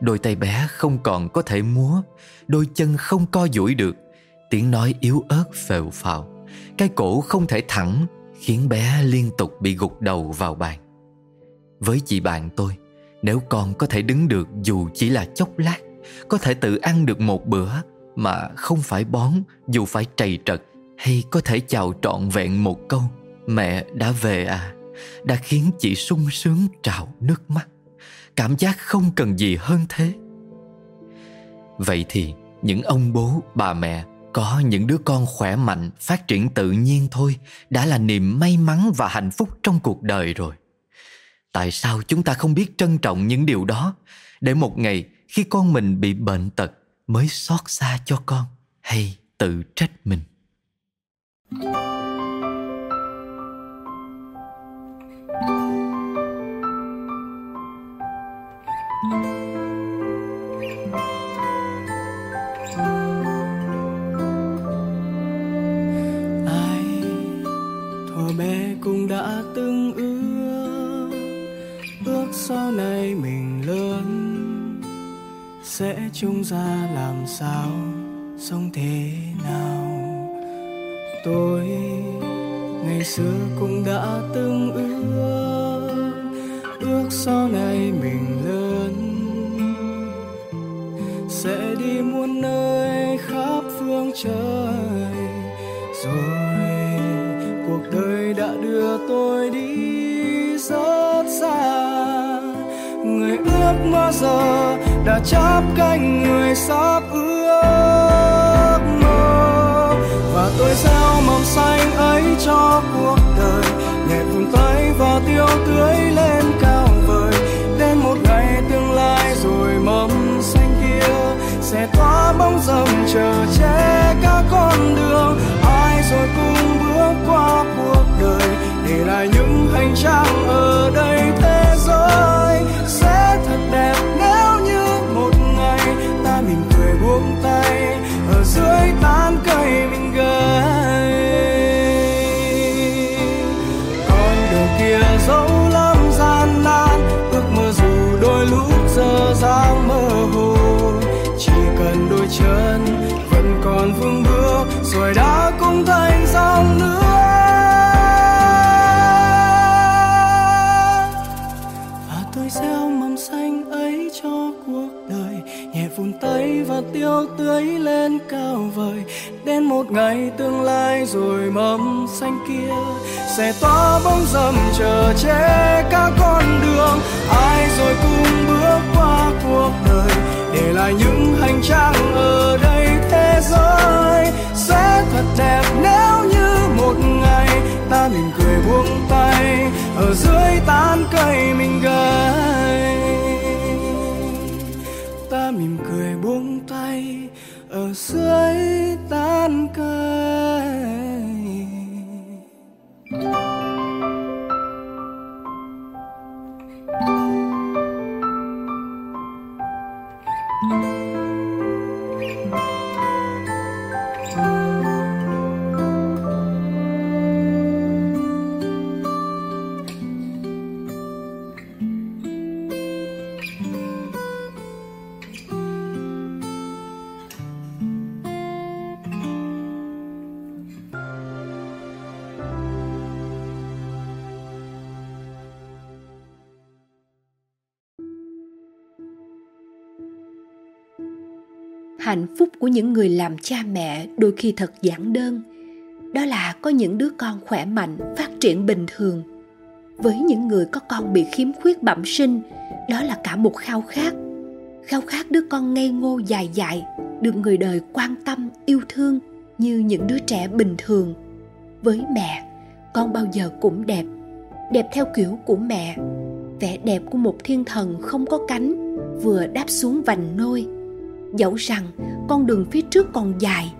Đôi tay bé không còn có thể múa, đôi chân không co duỗi được, tiếng nói yếu ớt phèo phào, cái cổ không thể thẳng khiến bé liên tục bị gục đầu vào bàn. Với chị bạn tôi, nếu con có thể đứng được dù chỉ là chốc lát, có thể tự ăn được một bữa mà không phải bón dù phải trầy trật hay có thể chào trọn vẹn một câu mẹ đã về à đã khiến chị sung sướng trào nước mắt. Cảm giác không cần gì hơn thế. Vậy thì những ông bố bà mẹ có những đứa con khỏe mạnh phát triển tự nhiên thôi đã là niềm may mắn và hạnh phúc trong cuộc đời rồi tại sao chúng ta không biết trân trọng những điều đó? Để một ngày khi con mình bị bệnh tật mới xót xa cho con hay tự trách mình. cũng ra làm sao sống thế nào? Tôi ngày xưa cũng đã từng ước ước sau này mình lớn sẽ đi muôn nơi khắp phương trời. Rồi cuộc đời đã đưa tôi đi rất xa. Người ước mơ giờ đã chắp cánh người sắp ước mơ. Và tôi gieo mầm xanh ấy cho cuộc đời. Nhẹ buông tay và tiêu tưới lên cao vời. Đến một ngày tương lai rồi mầm xanh kia sẽ tỏa bóng râm chờ che cả con đường. Ai rồi cùng bước qua cuộc đời để lại những hành trang ở đây thế giới sẽ thật dưới tán cây mình gầy tay tiêu tưới lên cao vời, đến một ngày tương lai rồi mầm xanh kia. Sẽ tỏa bóng râm chờ che các con đường, ai rồi cùng bước qua cuộc đời. Để lại những hành trang ở đây thế giới, sẽ thật đẹp nếu như một ngày ta mỉm cười buông tay, ở dưới tán cây mình gầy ta mỉm cười buông tay dưới tán cây hạnh phúc của những người làm cha mẹ đôi khi thật giản đơn. Đó là có những đứa con khỏe mạnh, phát triển bình thường. Với những người có con bị khiếm khuyết bẩm sinh, đó là cả một khao khát. Khao khát đứa con ngây ngô dài dại, được người đời quan tâm, yêu thương như những đứa trẻ bình thường. Với mẹ, con bao giờ cũng đẹp đẹp theo kiểu của mẹ. Vẻ đẹp của một thiên thần không có cánh, vừa đáp xuống vành nôi dẫu rằng con đường phía trước còn dài,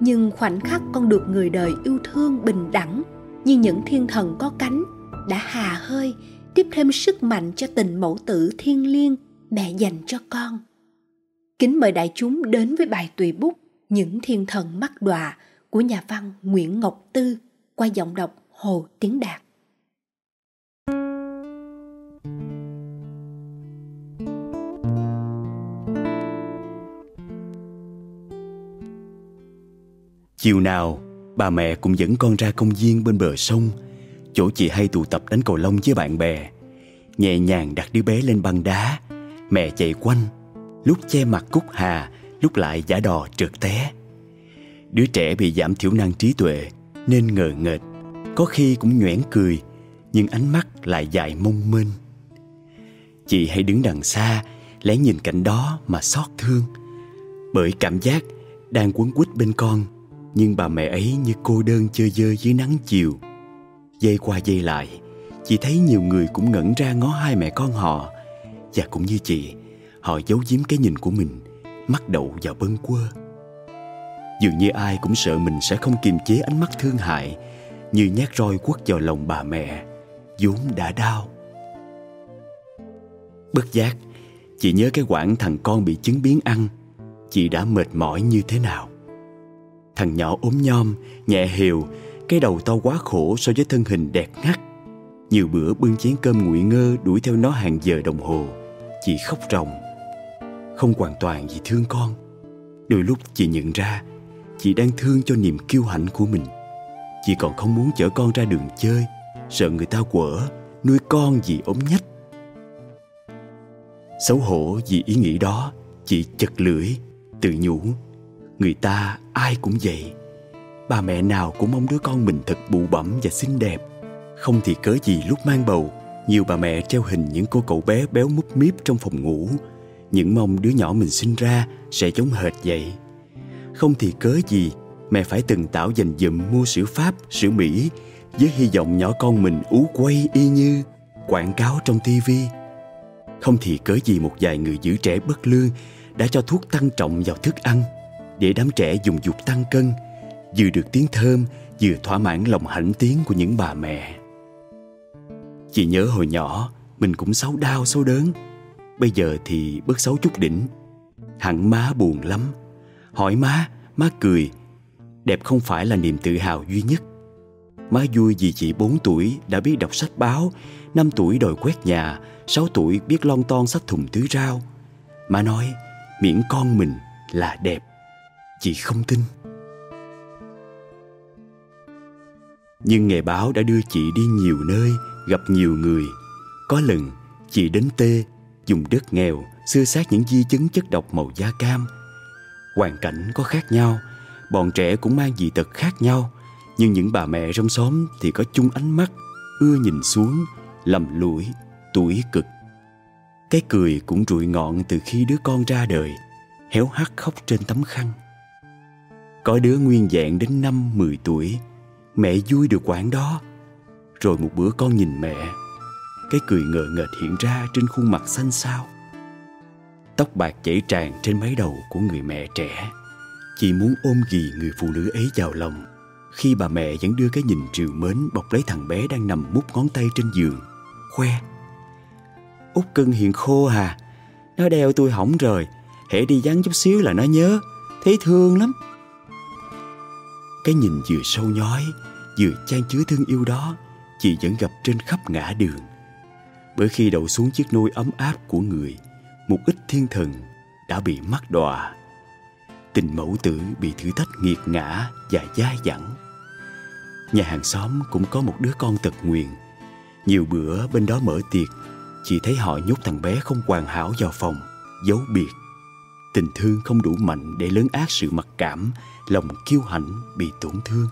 nhưng khoảnh khắc con được người đời yêu thương bình đẳng như những thiên thần có cánh đã hà hơi tiếp thêm sức mạnh cho tình mẫu tử thiên liêng mẹ dành cho con. Kính mời đại chúng đến với bài tùy bút những thiên thần mắc đọa của nhà văn nguyễn ngọc tư qua giọng đọc hồ tiến đạt. Chiều nào, bà mẹ cũng dẫn con ra công viên bên bờ sông, chỗ chị hay tụ tập đánh cầu lông với bạn bè. Nhẹ nhàng đặt đứa bé lên băng đá, mẹ chạy quanh, lúc che mặt cúc hà, lúc lại giả đò trượt té. Đứa trẻ bị giảm thiểu năng trí tuệ nên ngờ nghệch, có khi cũng nhoẻn cười, nhưng ánh mắt lại dài mông mênh. Chị hay đứng đằng xa, lén nhìn cảnh đó mà xót thương, bởi cảm giác đang quấn quýt bên con nhưng bà mẹ ấy như cô đơn chơi dơ dưới nắng chiều. Dây qua dây lại, Chị thấy nhiều người cũng ngẩn ra ngó hai mẹ con họ. Và cũng như chị, Họ giấu giếm cái nhìn của mình Mắt đậu vào bâng quơ. Dường như ai cũng sợ mình sẽ không kiềm chế ánh mắt thương hại, Như nhát roi quất vào lòng bà mẹ, vốn đã đau. Bất giác, Chị nhớ cái quãng thằng con bị chứng biến ăn, Chị đã mệt mỏi như thế nào. Thằng nhỏ ốm nhom, nhẹ hiều, cái đầu to quá khổ so với thân hình đẹp ngắt. Nhiều bữa bưng chén cơm nguội ngơ đuổi theo nó hàng giờ đồng hồ. Chị khóc ròng. Không hoàn toàn vì thương con. Đôi lúc chị nhận ra chị đang thương cho niềm kiêu hãnh của mình. Chị còn không muốn chở con ra đường chơi, sợ người ta quở, nuôi con vì ốm nhách. Xấu hổ vì ý nghĩ đó, chị chật lưỡi, tự nhủ Người ta ai cũng vậy. Bà mẹ nào cũng mong đứa con mình thật bụ bẩm và xinh đẹp. Không thì cớ gì lúc mang bầu Nhiều bà mẹ treo hình những cô cậu bé béo múp míp trong phòng ngủ. Những mong đứa nhỏ mình sinh ra sẽ giống hệt vậy. Không thì cớ gì mẹ phải từng tạo dành dụm mua sữa Pháp, sữa Mỹ Với hy vọng nhỏ con mình ú quay y như quảng cáo trong tivi không thì cớ gì một vài người giữ trẻ bất lương đã cho thuốc tăng trọng vào thức ăn để đám trẻ dùng dục tăng cân, vừa được tiếng thơm, vừa thỏa mãn lòng hãnh tiếng của những bà mẹ. Chị nhớ hồi nhỏ, mình cũng xấu đau, xấu đớn. Bây giờ thì bớt xấu chút đỉnh. Hẳn má buồn lắm. Hỏi má má cười, đẹp không phải là niềm tự hào duy nhất. Má vui vì chị 4 tuổi đã biết đọc sách báo 5 tuổi đòi quét nhà 6 tuổi biết lon ton sách thùng tứ rau. Má nói, miễn con mình là đẹp chị không tin. Nhưng nghề báo đã đưa chị đi nhiều nơi, gặp nhiều người. Có lần, chị đến tê dùng đất nghèo, xưa xác những di chứng chất độc màu da cam. Hoàn cảnh có khác nhau, bọn trẻ cũng mang dị tật khác nhau. Nhưng những bà mẹ trong xóm thì có chung ánh mắt, ưa nhìn xuống, lầm lũi tuổi cực. Cái cười cũng rụi ngọn từ khi đứa con ra đời, héo hắt khóc trên tấm khăn có đứa nguyên dạng đến năm, mười tuổi. Mẹ vui được quãng đó. Rồi một bữa con nhìn mẹ. Cái cười ngờ ngợt hiện ra trên khuôn mặt xanh xao. Tóc bạc chảy tràn trên mái đầu của người mẹ trẻ. Chị muốn ôm ghì người phụ nữ ấy vào lòng. Khi bà mẹ vẫn đưa cái nhìn trìu mến bọc lấy thằng bé đang nằm mút ngón tay trên giường. Khoe. Út cưng hiện khô hà nó đeo tôi hỏng rồi. Hễ đi vắng chút xíu là nó nhớ. Thấy thương lắm cái nhìn vừa sâu nhói, vừa chan chứa thương yêu đó, chị vẫn gặp trên khắp ngã đường. Bởi khi đậu xuống chiếc nôi ấm áp của người, một ít thiên thần đã bị mắc đọa. Tình mẫu tử bị thử thách nghiệt ngã và dai dẳng. Nhà hàng xóm cũng có một đứa con tật nguyền. Nhiều bữa bên đó mở tiệc, chị thấy họ nhốt thằng bé không hoàn hảo vào phòng, giấu biệt. Tình thương không đủ mạnh để lớn ác sự mặc cảm lòng kiêu hãnh bị tổn thương.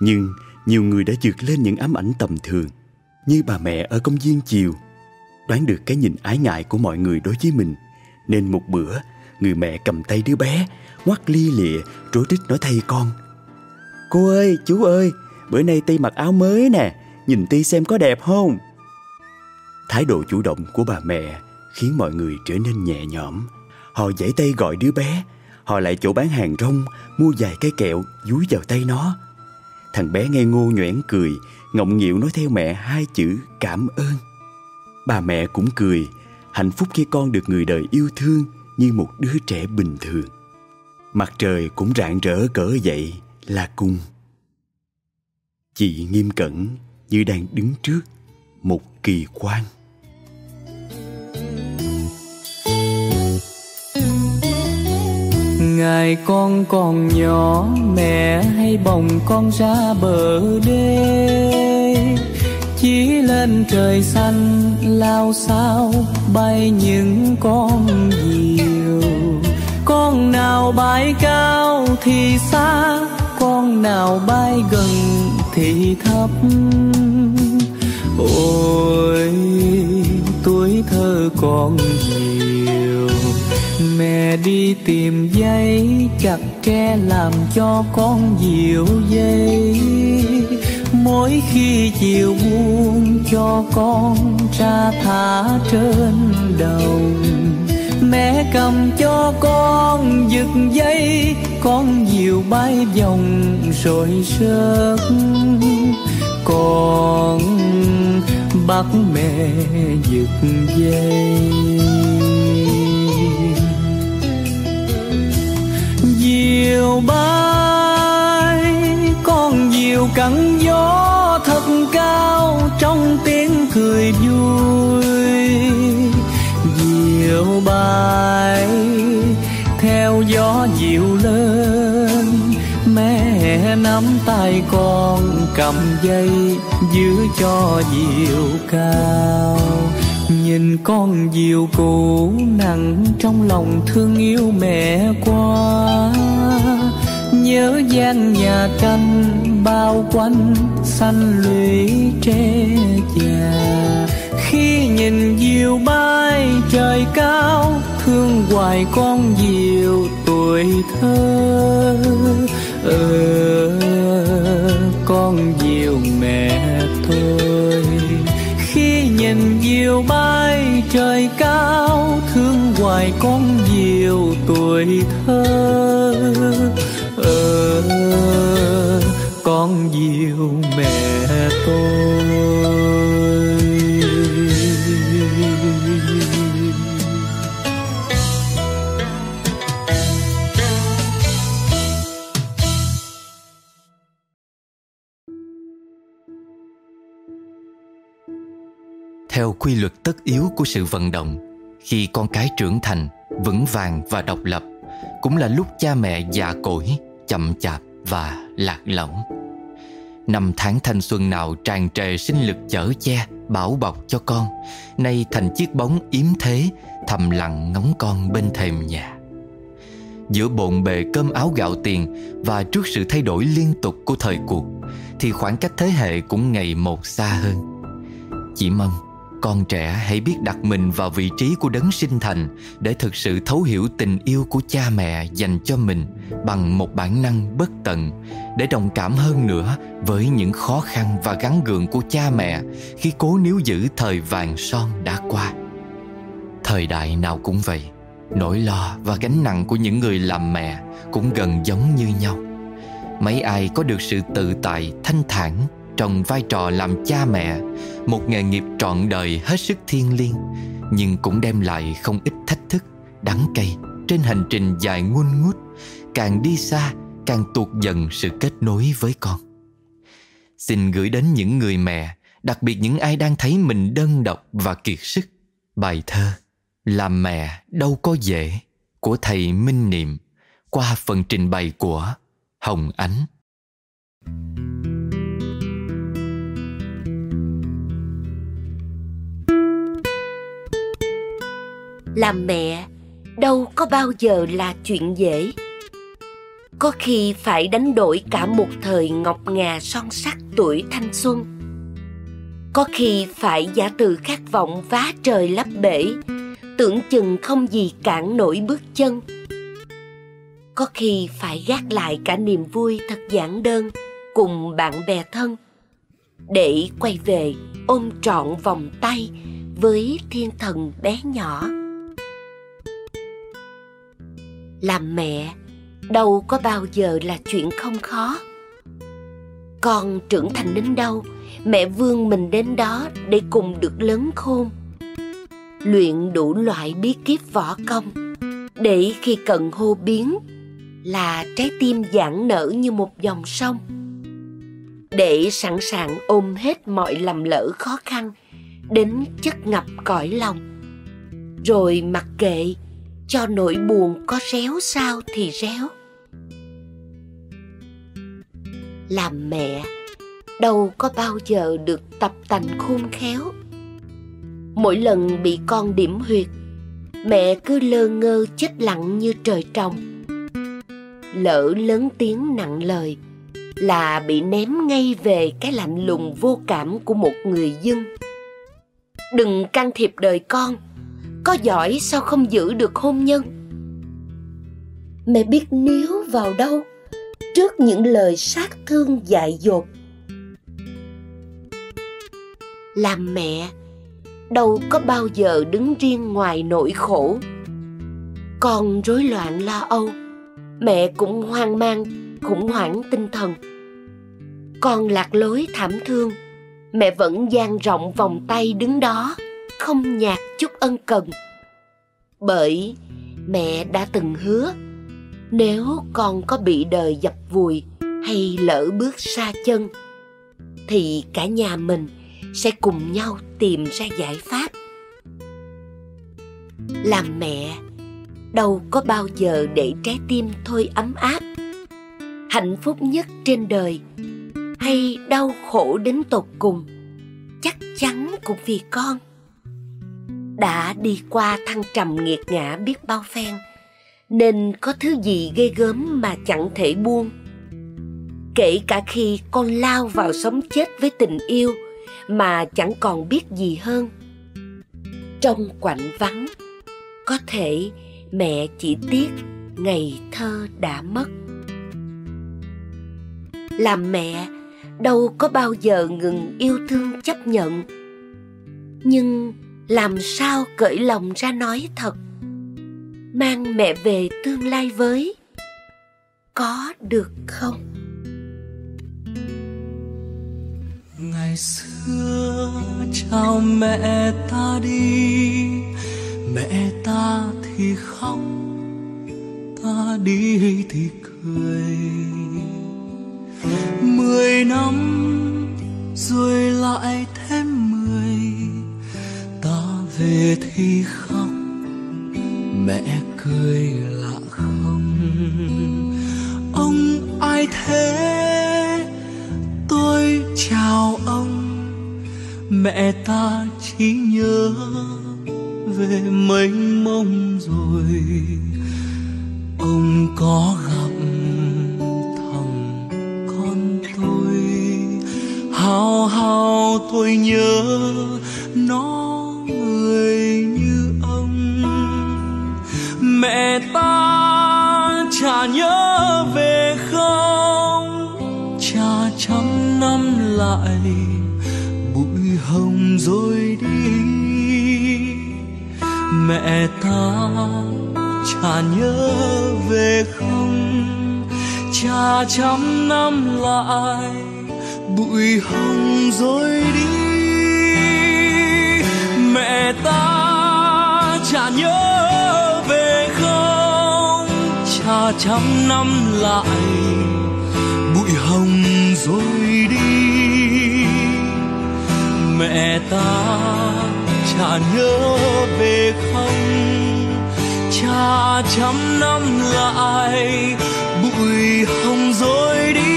Nhưng nhiều người đã vượt lên những ám ảnh tầm thường, như bà mẹ ở công viên chiều, đoán được cái nhìn ái ngại của mọi người đối với mình. Nên một bữa, người mẹ cầm tay đứa bé ngoắt lia lịa, rối rít nói thay con, cô ơi, chú ơi, bữa nay ti mặc áo mới nè, nhìn ti xem có đẹp không? Thái độ chủ động của bà mẹ khiến mọi người trở nên nhẹ nhõm. Họ giãy tay gọi đứa bé họ lại chỗ bán hàng rong, mua vài cái kẹo dúi vào tay nó. Thằng bé nghe ngô nhoẻn cười, ngọng nghịu nói theo mẹ hai chữ cảm ơn. Bà mẹ cũng cười, hạnh phúc khi con được người đời yêu thương như một đứa trẻ bình thường. Mặt trời cũng rạng rỡ cỡ dậy là cùng. Chị nghiêm cẩn như đang đứng trước một kỳ quan. Ngày con còn nhỏ, mẹ hay bồng con ra bờ đê. Chỉ lên trời xanh, lao sao bay những con diều con nào bay cao thì xa, con nào bay gần thì thấp. Ôi, tuổi thơ còn nhiều mẹ đi tìm giấy chặt tre làm cho con diệu dây. Mỗi khi chiều buông cho con ra thả trên đầu, mẹ cầm cho con giật dây con diều bay vòng rồi rớt. Con bắt mẹ giật dây chiều bay, con diều cắn gió thật cao, trong tiếng cười vui. Diều bay, theo gió dịu lên, mẹ nắm tay con cầm dây giữ cho diều cao nhìn con diều cũ nặng trong lòng thương yêu mẹ quá. Nhớ gian nhà tranh bao quanh xanh lũy tre già. Khi nhìn diều bay trời cao thương hoài con diều tuổi thơ. Ờ, con diều mẹ thôi. Diều bay trời cao thương hoài con nhiều tuổi thơ. Ờ con nhiều mẹ tôi. Theo quy luật tất yếu của sự vận động, khi con cái trưởng thành, vững vàng và độc lập, cũng là lúc cha mẹ già cỗi, chậm chạp và lạc lõng. Năm tháng thanh xuân nào tràn trề sinh lực chở che, bảo bọc cho con, nay thành chiếc bóng yếm thế, thầm lặng ngóng con bên thềm nhà. Giữa bộn bề cơm áo gạo tiền và trước sự thay đổi liên tục của thời cuộc, thì khoảng cách thế hệ cũng ngày một xa hơn. Chỉ mong con trẻ hãy biết đặt mình vào vị trí của đấng sinh thành để thực sự thấu hiểu tình yêu của cha mẹ dành cho mình bằng một bản năng bất tận, để đồng cảm hơn nữa với những khó khăn và gắn gượng của cha mẹ khi cố níu giữ thời vàng son đã qua. Thời đại nào cũng vậy, nỗi lo và gánh nặng của những người làm mẹ cũng gần giống như nhau. Mấy ai có được sự tự tại thanh thản trong vai trò làm cha mẹ, một nghề nghiệp trọn đời hết sức thiêng liêng, nhưng cũng đem lại không ít thách thức đắng cay trên hành trình dài nguôn ngút, càng đi xa, càng tuột dần sự kết nối với con. Xin gửi đến những người mẹ, đặc biệt những ai đang thấy mình đơn độc và kiệt sức. Bài thơ làm mẹ đâu có dễ của thầy minh niệm qua phần trình bày của hồng ánh. Làm mẹ, đâu có bao giờ là chuyện dễ. Có khi phải đánh đổi cả một thời ngọc ngà son sắc tuổi thanh xuân. Có khi phải giả từ khát vọng vá trời lấp bể, tưởng chừng không gì cản nổi bước chân. Có khi phải gác lại cả niềm vui thật giản đơn cùng bạn bè thân, để quay về ôm trọn vòng tay với thiên thần bé nhỏ làm mẹ, đâu có bao giờ là chuyện không khó. Con trưởng thành đến đâu, mẹ vương mình đến đó để cùng được lớn khôn. Luyện đủ loại bí kíp võ công, để khi cần hô biến là trái tim giãn nở như một dòng sông. Để sẵn sàng ôm hết mọi lầm lỡ khó khăn đến chất ngập cõi lòng. Rồi mặc kệ cho nỗi buồn có réo sao thì réo. Làm mẹ, đâu có bao giờ được tập tành khôn khéo. Mỗi lần bị con điểm huyệt, mẹ cứ lơ ngơ chết lặng như trời trồng. Lỡ lớn tiếng nặng lời là bị ném ngay về cái lạnh lùng vô cảm của một người dân. Đừng can thiệp đời con có giỏi sao không giữ được hôn nhân? Mẹ biết níu vào đâu trước những lời sát thương dại dột. Làm mẹ, đâu có bao giờ đứng riêng ngoài nỗi khổ. Con rối loạn lo âu, mẹ cũng hoang mang, khủng hoảng tinh thần. Con lạc lối thảm thương, mẹ vẫn dang rộng vòng tay đứng đó không nhạt chút ân cần. Bởi mẹ đã từng hứa, nếu con có bị đời dập vùi hay lỡ bước xa chân, thì cả nhà mình sẽ cùng nhau tìm ra giải pháp. Làm mẹ, đâu có bao giờ để trái tim thôi ấm áp. Hạnh phúc nhất trên đời, hay đau khổ đến tột cùng, chắc chắn cũng vì con đã đi qua thăng trầm nghiệt ngã biết bao phen, nên có thứ gì ghê gớm mà chẳng thể buông. Kể cả khi con lao vào sống chết với tình yêu mà chẳng còn biết gì hơn, trong quạnh vắng, có thể mẹ chỉ tiếc ngày thơ đã mất. Làm mẹ, đâu có bao giờ ngừng yêu thương chấp nhận. Nhưng làm sao cởi lòng ra nói thật? Mang mẹ về tương lai với. Có được không? Ngày xưa chào mẹ ta đi. Mẹ ta thì khóc, ta đi thì cười. Mười năm rồi lại thêm về thì khóc mẹ cười lạ không? Ông ai thế? Tôi chào ông. Mẹ ta chỉ nhớ về mênh mông rồi. Ông có gặp thằng con tôi? Hào hào tôi nhớ nó rồi đi. Mẹ ta chả nhớ về không? Cha trăm năm lại bụi hồng rồi đi? Mẹ ta chả nhớ về không? Cha trăm năm lại bụi hồng rồi đi? Mẹ ta chả nhớ về không? Cha trăm năm lại bụi hồng rồi đi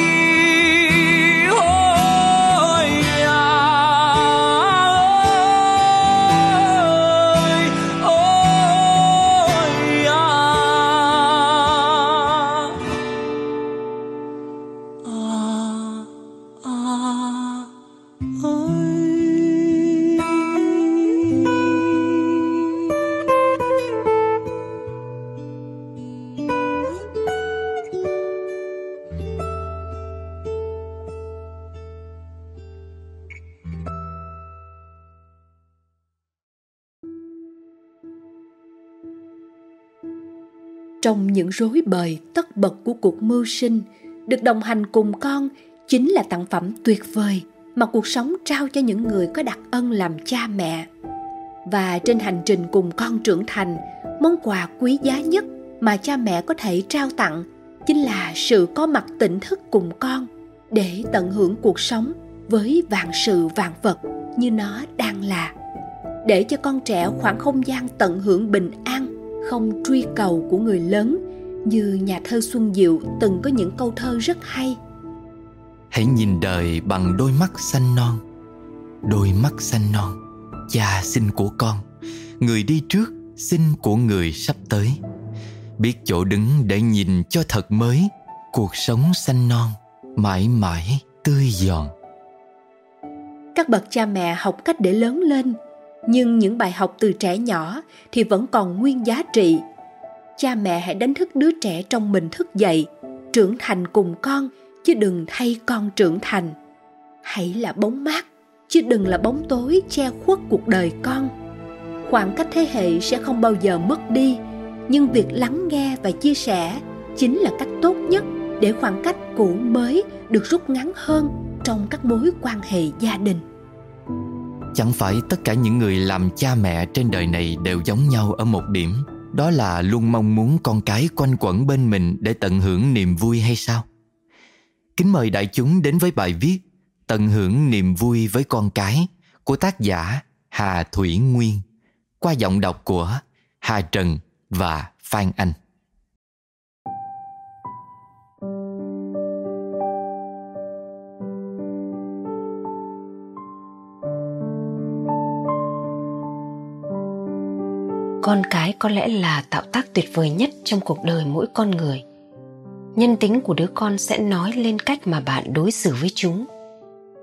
trong những rối bời tất bật của cuộc mưu sinh, được đồng hành cùng con chính là tặng phẩm tuyệt vời mà cuộc sống trao cho những người có đặc ân làm cha mẹ. Và trên hành trình cùng con trưởng thành, món quà quý giá nhất mà cha mẹ có thể trao tặng chính là sự có mặt tỉnh thức cùng con để tận hưởng cuộc sống với vạn sự vạn vật như nó đang là. Để cho con trẻ khoảng không gian tận hưởng bình an không truy cầu của người lớn như nhà thơ xuân diệu từng có những câu thơ rất hay. Hãy nhìn đời bằng đôi mắt xanh non Đôi mắt xanh non Cha sinh của con Người đi trước sinh của người sắp tới. Biết chỗ đứng để nhìn cho thật mới Cuộc sống xanh non Mãi mãi tươi giòn. Các bậc cha mẹ học cách để lớn lên nhưng những bài học từ trẻ nhỏ thì vẫn còn nguyên giá trị. Cha mẹ hãy đánh thức đứa trẻ trong mình thức dậy, trưởng thành cùng con, chứ đừng thay con trưởng thành. Hãy là bóng mát, chứ đừng là bóng tối che khuất cuộc đời con. Khoảng cách thế hệ sẽ không bao giờ mất đi, nhưng việc lắng nghe và chia sẻ chính là cách tốt nhất để khoảng cách cũ mới được rút ngắn hơn trong các mối quan hệ gia đình. Chẳng phải tất cả những người làm cha mẹ trên đời này đều giống nhau ở một điểm, Đó là luôn mong muốn con cái quanh quẩn bên mình để tận hưởng niềm vui hay sao? Kính mời đại chúng đến với bài viết Tận hưởng niềm vui với con cái của tác giả Hà Thủy Nguyên qua giọng đọc của Hà Trần và Phan Anh. Con cái có lẽ là tạo tác tuyệt vời nhất trong cuộc đời mỗi con người. Nhân tính của đứa con sẽ nói lên cách mà bạn đối xử với chúng.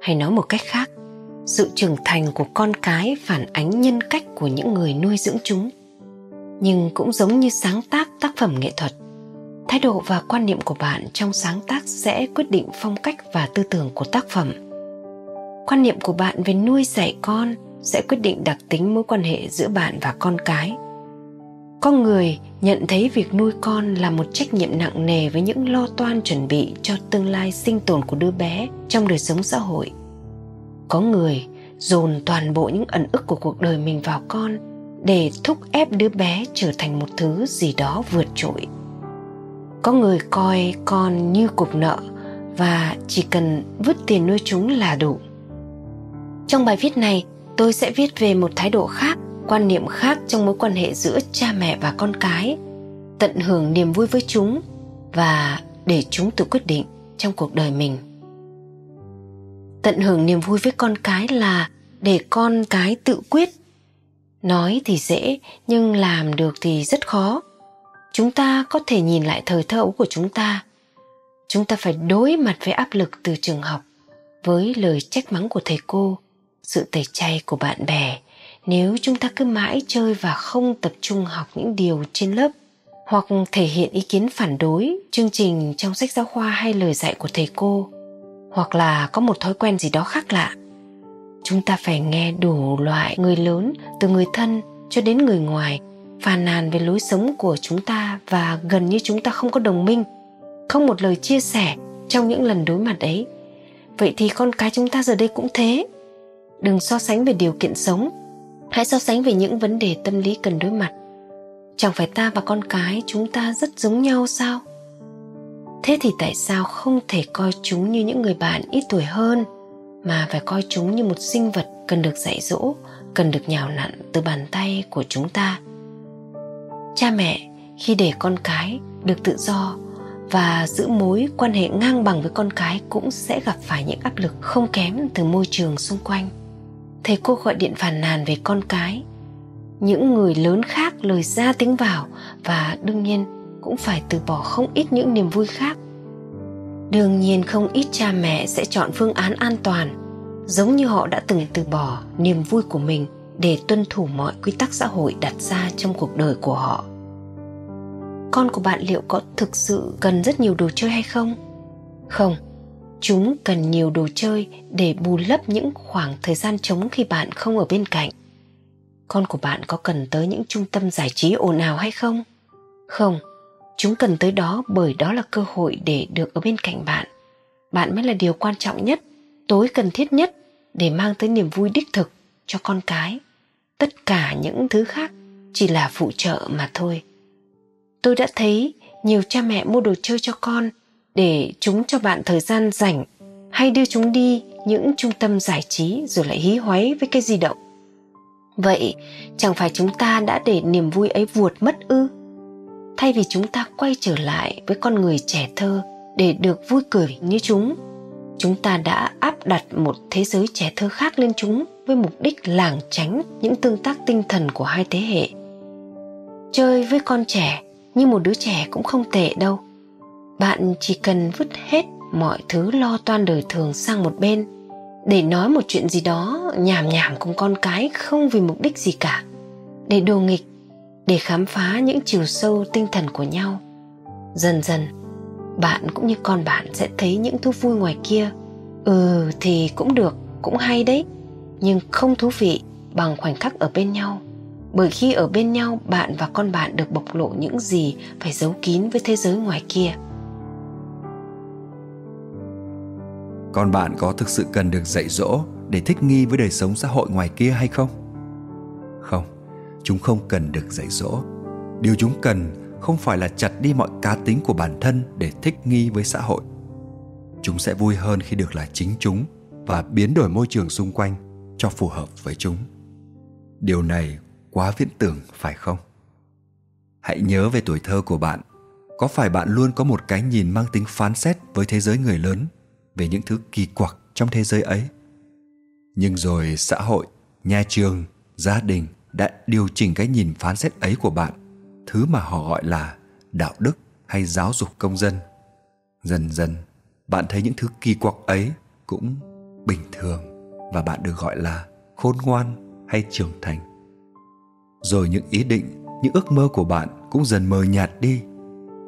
Hay nói một cách khác, sự trưởng thành của con cái phản ánh nhân cách của những người nuôi dưỡng chúng. Nhưng cũng giống như sáng tác tác phẩm nghệ thuật, thái độ và quan niệm của bạn trong sáng tác sẽ quyết định phong cách và tư tưởng của tác phẩm. Quan niệm của bạn về nuôi dạy con sẽ quyết định đặc tính mối quan hệ giữa bạn và con cái có người nhận thấy việc nuôi con là một trách nhiệm nặng nề với những lo toan chuẩn bị cho tương lai sinh tồn của đứa bé trong đời sống xã hội. Có người dồn toàn bộ những ẩn ức của cuộc đời mình vào con để thúc ép đứa bé trở thành một thứ gì đó vượt trội. Có người coi con như cục nợ và chỉ cần vứt tiền nuôi chúng là đủ. Trong bài viết này, tôi sẽ viết về một thái độ khác quan niệm khác trong mối quan hệ giữa cha mẹ và con cái, tận hưởng niềm vui với chúng và để chúng tự quyết định trong cuộc đời mình. Tận hưởng niềm vui với con cái là để con cái tự quyết. Nói thì dễ, nhưng làm được thì rất khó. Chúng ta có thể nhìn lại thời thơ ấu của chúng ta. Chúng ta phải đối mặt với áp lực từ trường học với lời trách mắng của thầy cô, sự tẩy chay của bạn bè nếu chúng ta cứ mãi chơi và không tập trung học những điều trên lớp, hoặc thể hiện ý kiến phản đối, chương trình trong sách giáo khoa hay lời dạy của thầy cô, hoặc là có một thói quen gì đó khác lạ, chúng ta phải nghe đủ loại người lớn, từ người thân cho đến người ngoài, phàn nàn về lối sống của chúng ta và gần như chúng ta không có đồng minh, không một lời chia sẻ trong những lần đối mặt ấy. Vậy thì con cái chúng ta giờ đây cũng thế. Đừng so sánh về điều kiện sống hãy so sánh về những vấn đề tâm lý cần đối mặt. Chẳng phải ta và con cái chúng ta rất giống nhau sao? Thế thì tại sao không thể coi chúng như những người bạn ít tuổi hơn, mà phải coi chúng như một sinh vật cần được dạy dỗ, cần được nhào nặn từ bàn tay của chúng ta? Cha mẹ, khi để con cái được tự do và giữ mối quan hệ ngang bằng với con cái cũng sẽ gặp phải những áp lực không kém từ môi trường xung quanh thầy cô gọi điện phàn nàn về con cái. Những người lớn khác lời ra tiếng vào và đương nhiên cũng phải từ bỏ không ít những niềm vui khác. Đương nhiên không ít cha mẹ sẽ chọn phương án an toàn, giống như họ đã từng từ bỏ niềm vui của mình để tuân thủ mọi quy tắc xã hội đặt ra trong cuộc đời của họ. Con của bạn liệu có thực sự cần rất nhiều đồ chơi hay không? Không chúng cần nhiều đồ chơi để bù lấp những khoảng thời gian trống khi bạn không ở bên cạnh. Con của bạn có cần tới những trung tâm giải trí ồn ào hay không? Không, chúng cần tới đó bởi đó là cơ hội để được ở bên cạnh bạn. Bạn mới là điều quan trọng nhất, tối cần thiết nhất để mang tới niềm vui đích thực cho con cái. Tất cả những thứ khác chỉ là phụ trợ mà thôi. Tôi đã thấy nhiều cha mẹ mua đồ chơi cho con để chúng cho bạn thời gian rảnh. Hay đưa chúng đi những trung tâm giải trí rồi lại hí hoáy với cái di động. Vậy, chẳng phải chúng ta đã để niềm vui ấy vuột mất ư? Thay vì chúng ta quay trở lại với con người trẻ thơ để được vui cười như chúng chúng ta đã áp đặt một thế giới trẻ thơ khác lên chúng với mục đích lảng tránh những tương tác tinh thần của hai thế hệ. Chơi với con trẻ như một đứa trẻ cũng không tệ đâu bạn chỉ cần vứt hết mọi thứ lo toan đời thường sang một bên. Để nói một chuyện gì đó nhảm nhảm cùng con cái không vì mục đích gì cả. Để đồ nghịch, để khám phá những chiều sâu tinh thần của nhau. Dần dần, bạn cũng như con bạn sẽ thấy những thú vui ngoài kia. Ừ thì cũng được, cũng hay đấy. Nhưng không thú vị bằng khoảnh khắc ở bên nhau. Bởi khi ở bên nhau, bạn và con bạn được bộc lộ những gì phải giấu kín với thế giới ngoài kia. Con bạn có thực sự cần được dạy dỗ để thích nghi với đời sống xã hội ngoài kia hay không? Không, chúng không cần được dạy dỗ. Điều chúng cần không phải là chặt đi mọi cá tính của bản thân để thích nghi với xã hội. Chúng sẽ vui hơn khi được là chính chúng và biến đổi môi trường xung quanh cho phù hợp với chúng. Điều này quá viễn tưởng, phải không? Hãy nhớ về tuổi thơ của bạn. Có phải bạn luôn có một cái nhìn mang tính phán xét với thế giới người lớn? Về những thứ kỳ quặc trong thế giới ấy. Nhưng rồi xã hội, nhà trường, gia đình đã điều chỉnh cái nhìn phán xét ấy của bạn, thứ mà họ gọi là đạo đức hay giáo dục công dân. Dần dần, bạn thấy những thứ kỳ quặc ấy cũng bình thường và bạn được gọi là khôn ngoan hay trưởng thành. Rồi những ý định, những ước mơ của bạn cũng dần mờ nhạt đi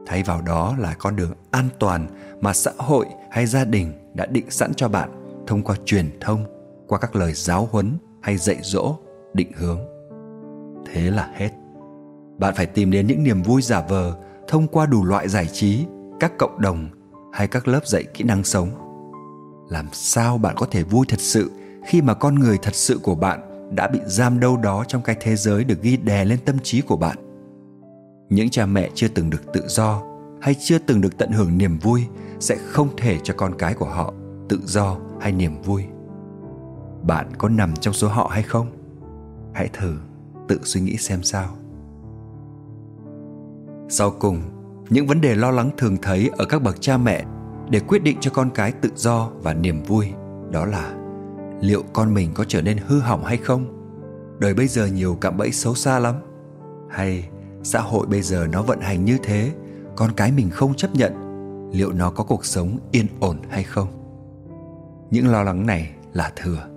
thay vào đó là con đường an toàn mà xã hội hay gia đình đã định sẵn cho bạn thông qua truyền thông, qua các lời giáo huấn hay dạy dỗ, định hướng. Thế là hết. Bạn phải tìm đến những niềm vui giả vờ thông qua đủ loại giải trí, các cộng đồng hay các lớp dạy kỹ năng sống. Làm sao bạn có thể vui thật sự khi mà con người thật sự của bạn đã bị giam đâu đó trong cái thế giới được ghi đè lên tâm trí của bạn? Những cha mẹ chưa từng được tự do hay chưa từng được tận hưởng niềm vui sẽ không thể cho con cái của họ tự do hay niềm vui. Bạn có nằm trong số họ hay không? Hãy thử tự suy nghĩ xem sao. Sau cùng, những vấn đề lo lắng thường thấy ở các bậc cha mẹ để quyết định cho con cái tự do và niềm vui đó là liệu con mình có trở nên hư hỏng hay không? Đời bây giờ nhiều cạm bẫy xấu xa lắm. Hay xã hội bây giờ nó vận hành như thế, con cái mình không chấp nhận, liệu nó có cuộc sống yên ổn hay không? Những lo lắng này là thừa.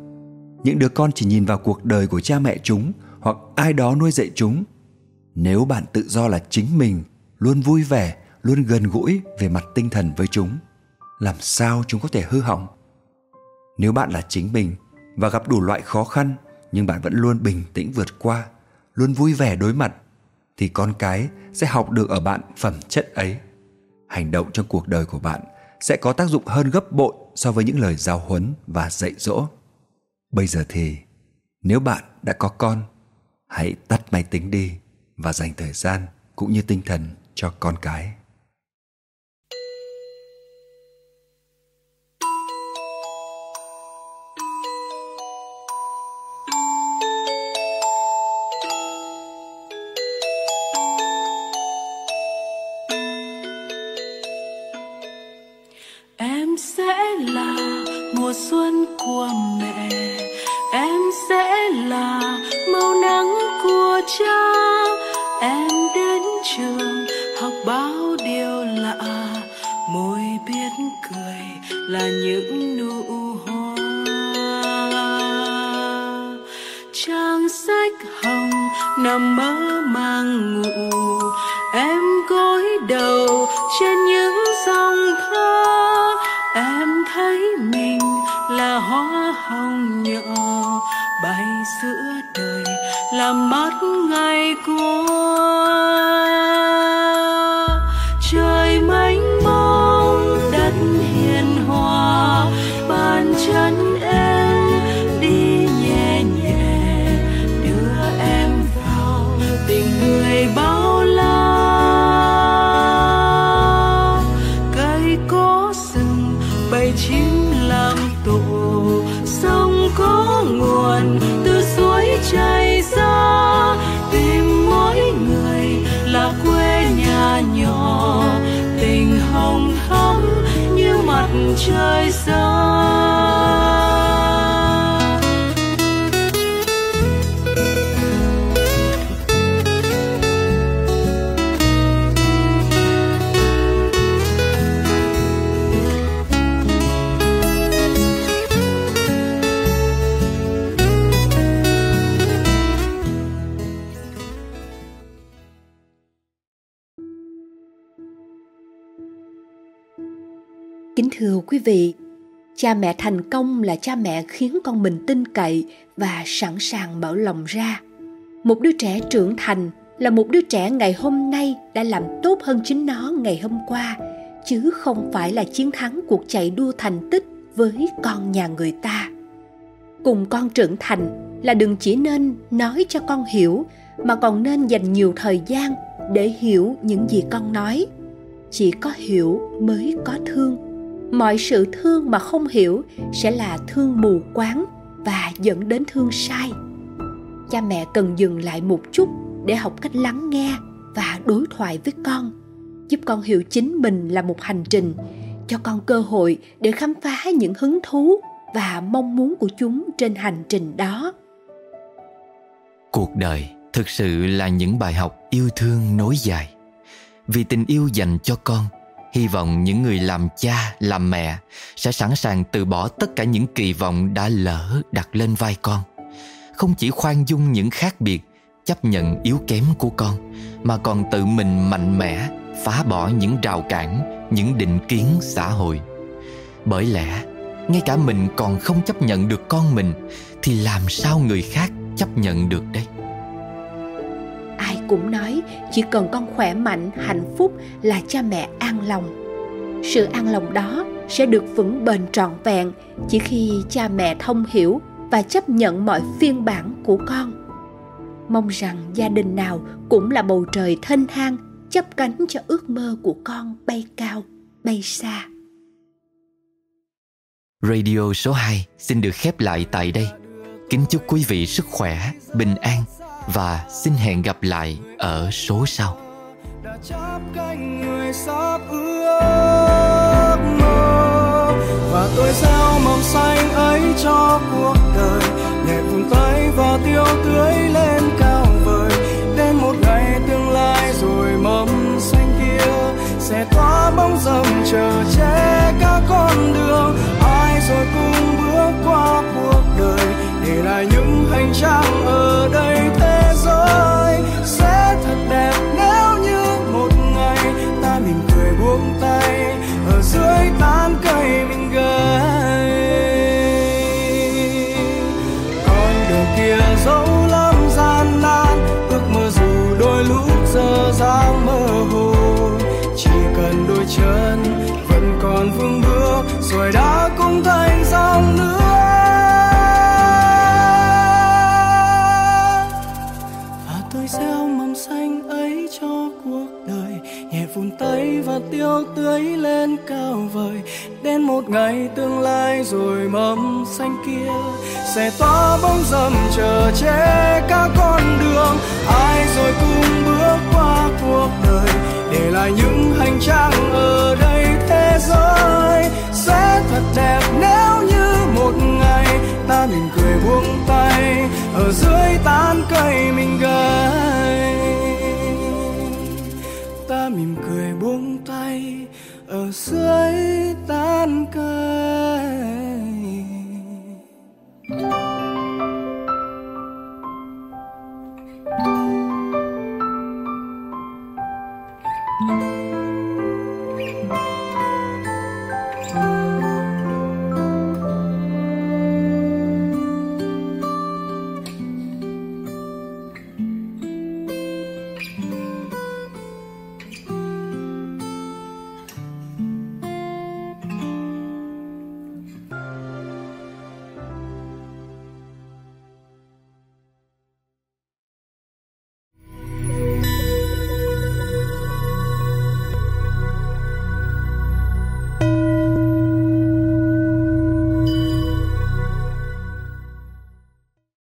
Những đứa con chỉ nhìn vào cuộc đời của cha mẹ chúng hoặc ai đó nuôi dạy chúng. Nếu bạn tự do là chính mình, luôn vui vẻ, luôn gần gũi về mặt tinh thần với chúng, làm sao chúng có thể hư hỏng? Nếu bạn là chính mình và gặp đủ loại khó khăn nhưng bạn vẫn luôn bình tĩnh vượt qua, luôn vui vẻ đối mặt thì con cái sẽ học được ở bạn phẩm chất ấy. Hành động trong cuộc đời của bạn sẽ có tác dụng hơn gấp bội so với những lời giáo huấn và dạy dỗ. Bây giờ thì, nếu bạn đã có con, hãy tắt máy tính đi và dành thời gian cũng như tinh thần cho con cái. Cha mẹ thành công là cha mẹ khiến con mình tin cậy và sẵn sàng mở lòng ra. Một đứa trẻ trưởng thành là một đứa trẻ ngày hôm nay đã làm tốt hơn chính nó ngày hôm qua, chứ không phải là chiến thắng cuộc chạy đua thành tích với con nhà người ta. Cùng con trưởng thành là đừng chỉ nên nói cho con hiểu mà còn nên dành nhiều thời gian để hiểu những gì con nói chỉ có hiểu mới có thương mọi sự thương mà không hiểu sẽ là thương mù quáng và dẫn đến thương sai. Cha mẹ cần dừng lại một chút để học cách lắng nghe và đối thoại với con, giúp con hiểu chính mình là một hành trình, cho con cơ hội để khám phá những hứng thú và mong muốn của chúng trên hành trình đó. Cuộc đời thực sự là những bài học yêu thương nối dài. Vì tình yêu dành cho con hy vọng những người làm cha, làm mẹ sẽ sẵn sàng từ bỏ tất cả những kỳ vọng đã lỡ đặt lên vai con. Không chỉ khoan dung những khác biệt, chấp nhận yếu kém của con, mà còn tự mình mạnh mẽ phá bỏ những rào cản, những định kiến xã hội. Bởi lẽ, ngay cả mình còn không chấp nhận được con mình, thì làm sao người khác chấp nhận được đây? Ai cũng nói chỉ cần con khỏe mạnh hạnh phúc là cha mẹ an lòng. Sự an lòng đó sẽ được vững bền trọn vẹn chỉ khi cha mẹ thông hiểu và chấp nhận mọi phiên bản của con. Mong rằng gia đình nào cũng là bầu trời thênh thang chấp cánh cho ước mơ của con bay cao bay xa. Radio số 2 xin được khép lại tại đây. Kính chúc quý vị sức khỏe, bình an và xin hẹn gặp lại ở số sau. đã chắp cánh người sắp ước mơ. Và tôi gieo mầm xanh ấy cho cuộc đời. Nhẹ vùn tay và tiêu tưới lên cao vời. Đến một ngày tương lai rồi mầm xanh kia sẽ tỏa bóng râm chờ che cả con đường. Ai rồi cùng bước qua cuộc đời để lại những hành trang tiêu tưới lên cao vời. Đến một ngày tương lai rồi mầm xanh kia, sẽ tỏa bóng râm chờ che các con đường. Ai rồi cùng bước qua cuộc đời, để lại những hành trang ở đây thế giới. Sẽ thật đẹp nếu như một ngày ta mỉm cười buông tay, ở dưới tán cây mình gầy. Ta mỉm cười buông ở dưới tán cây.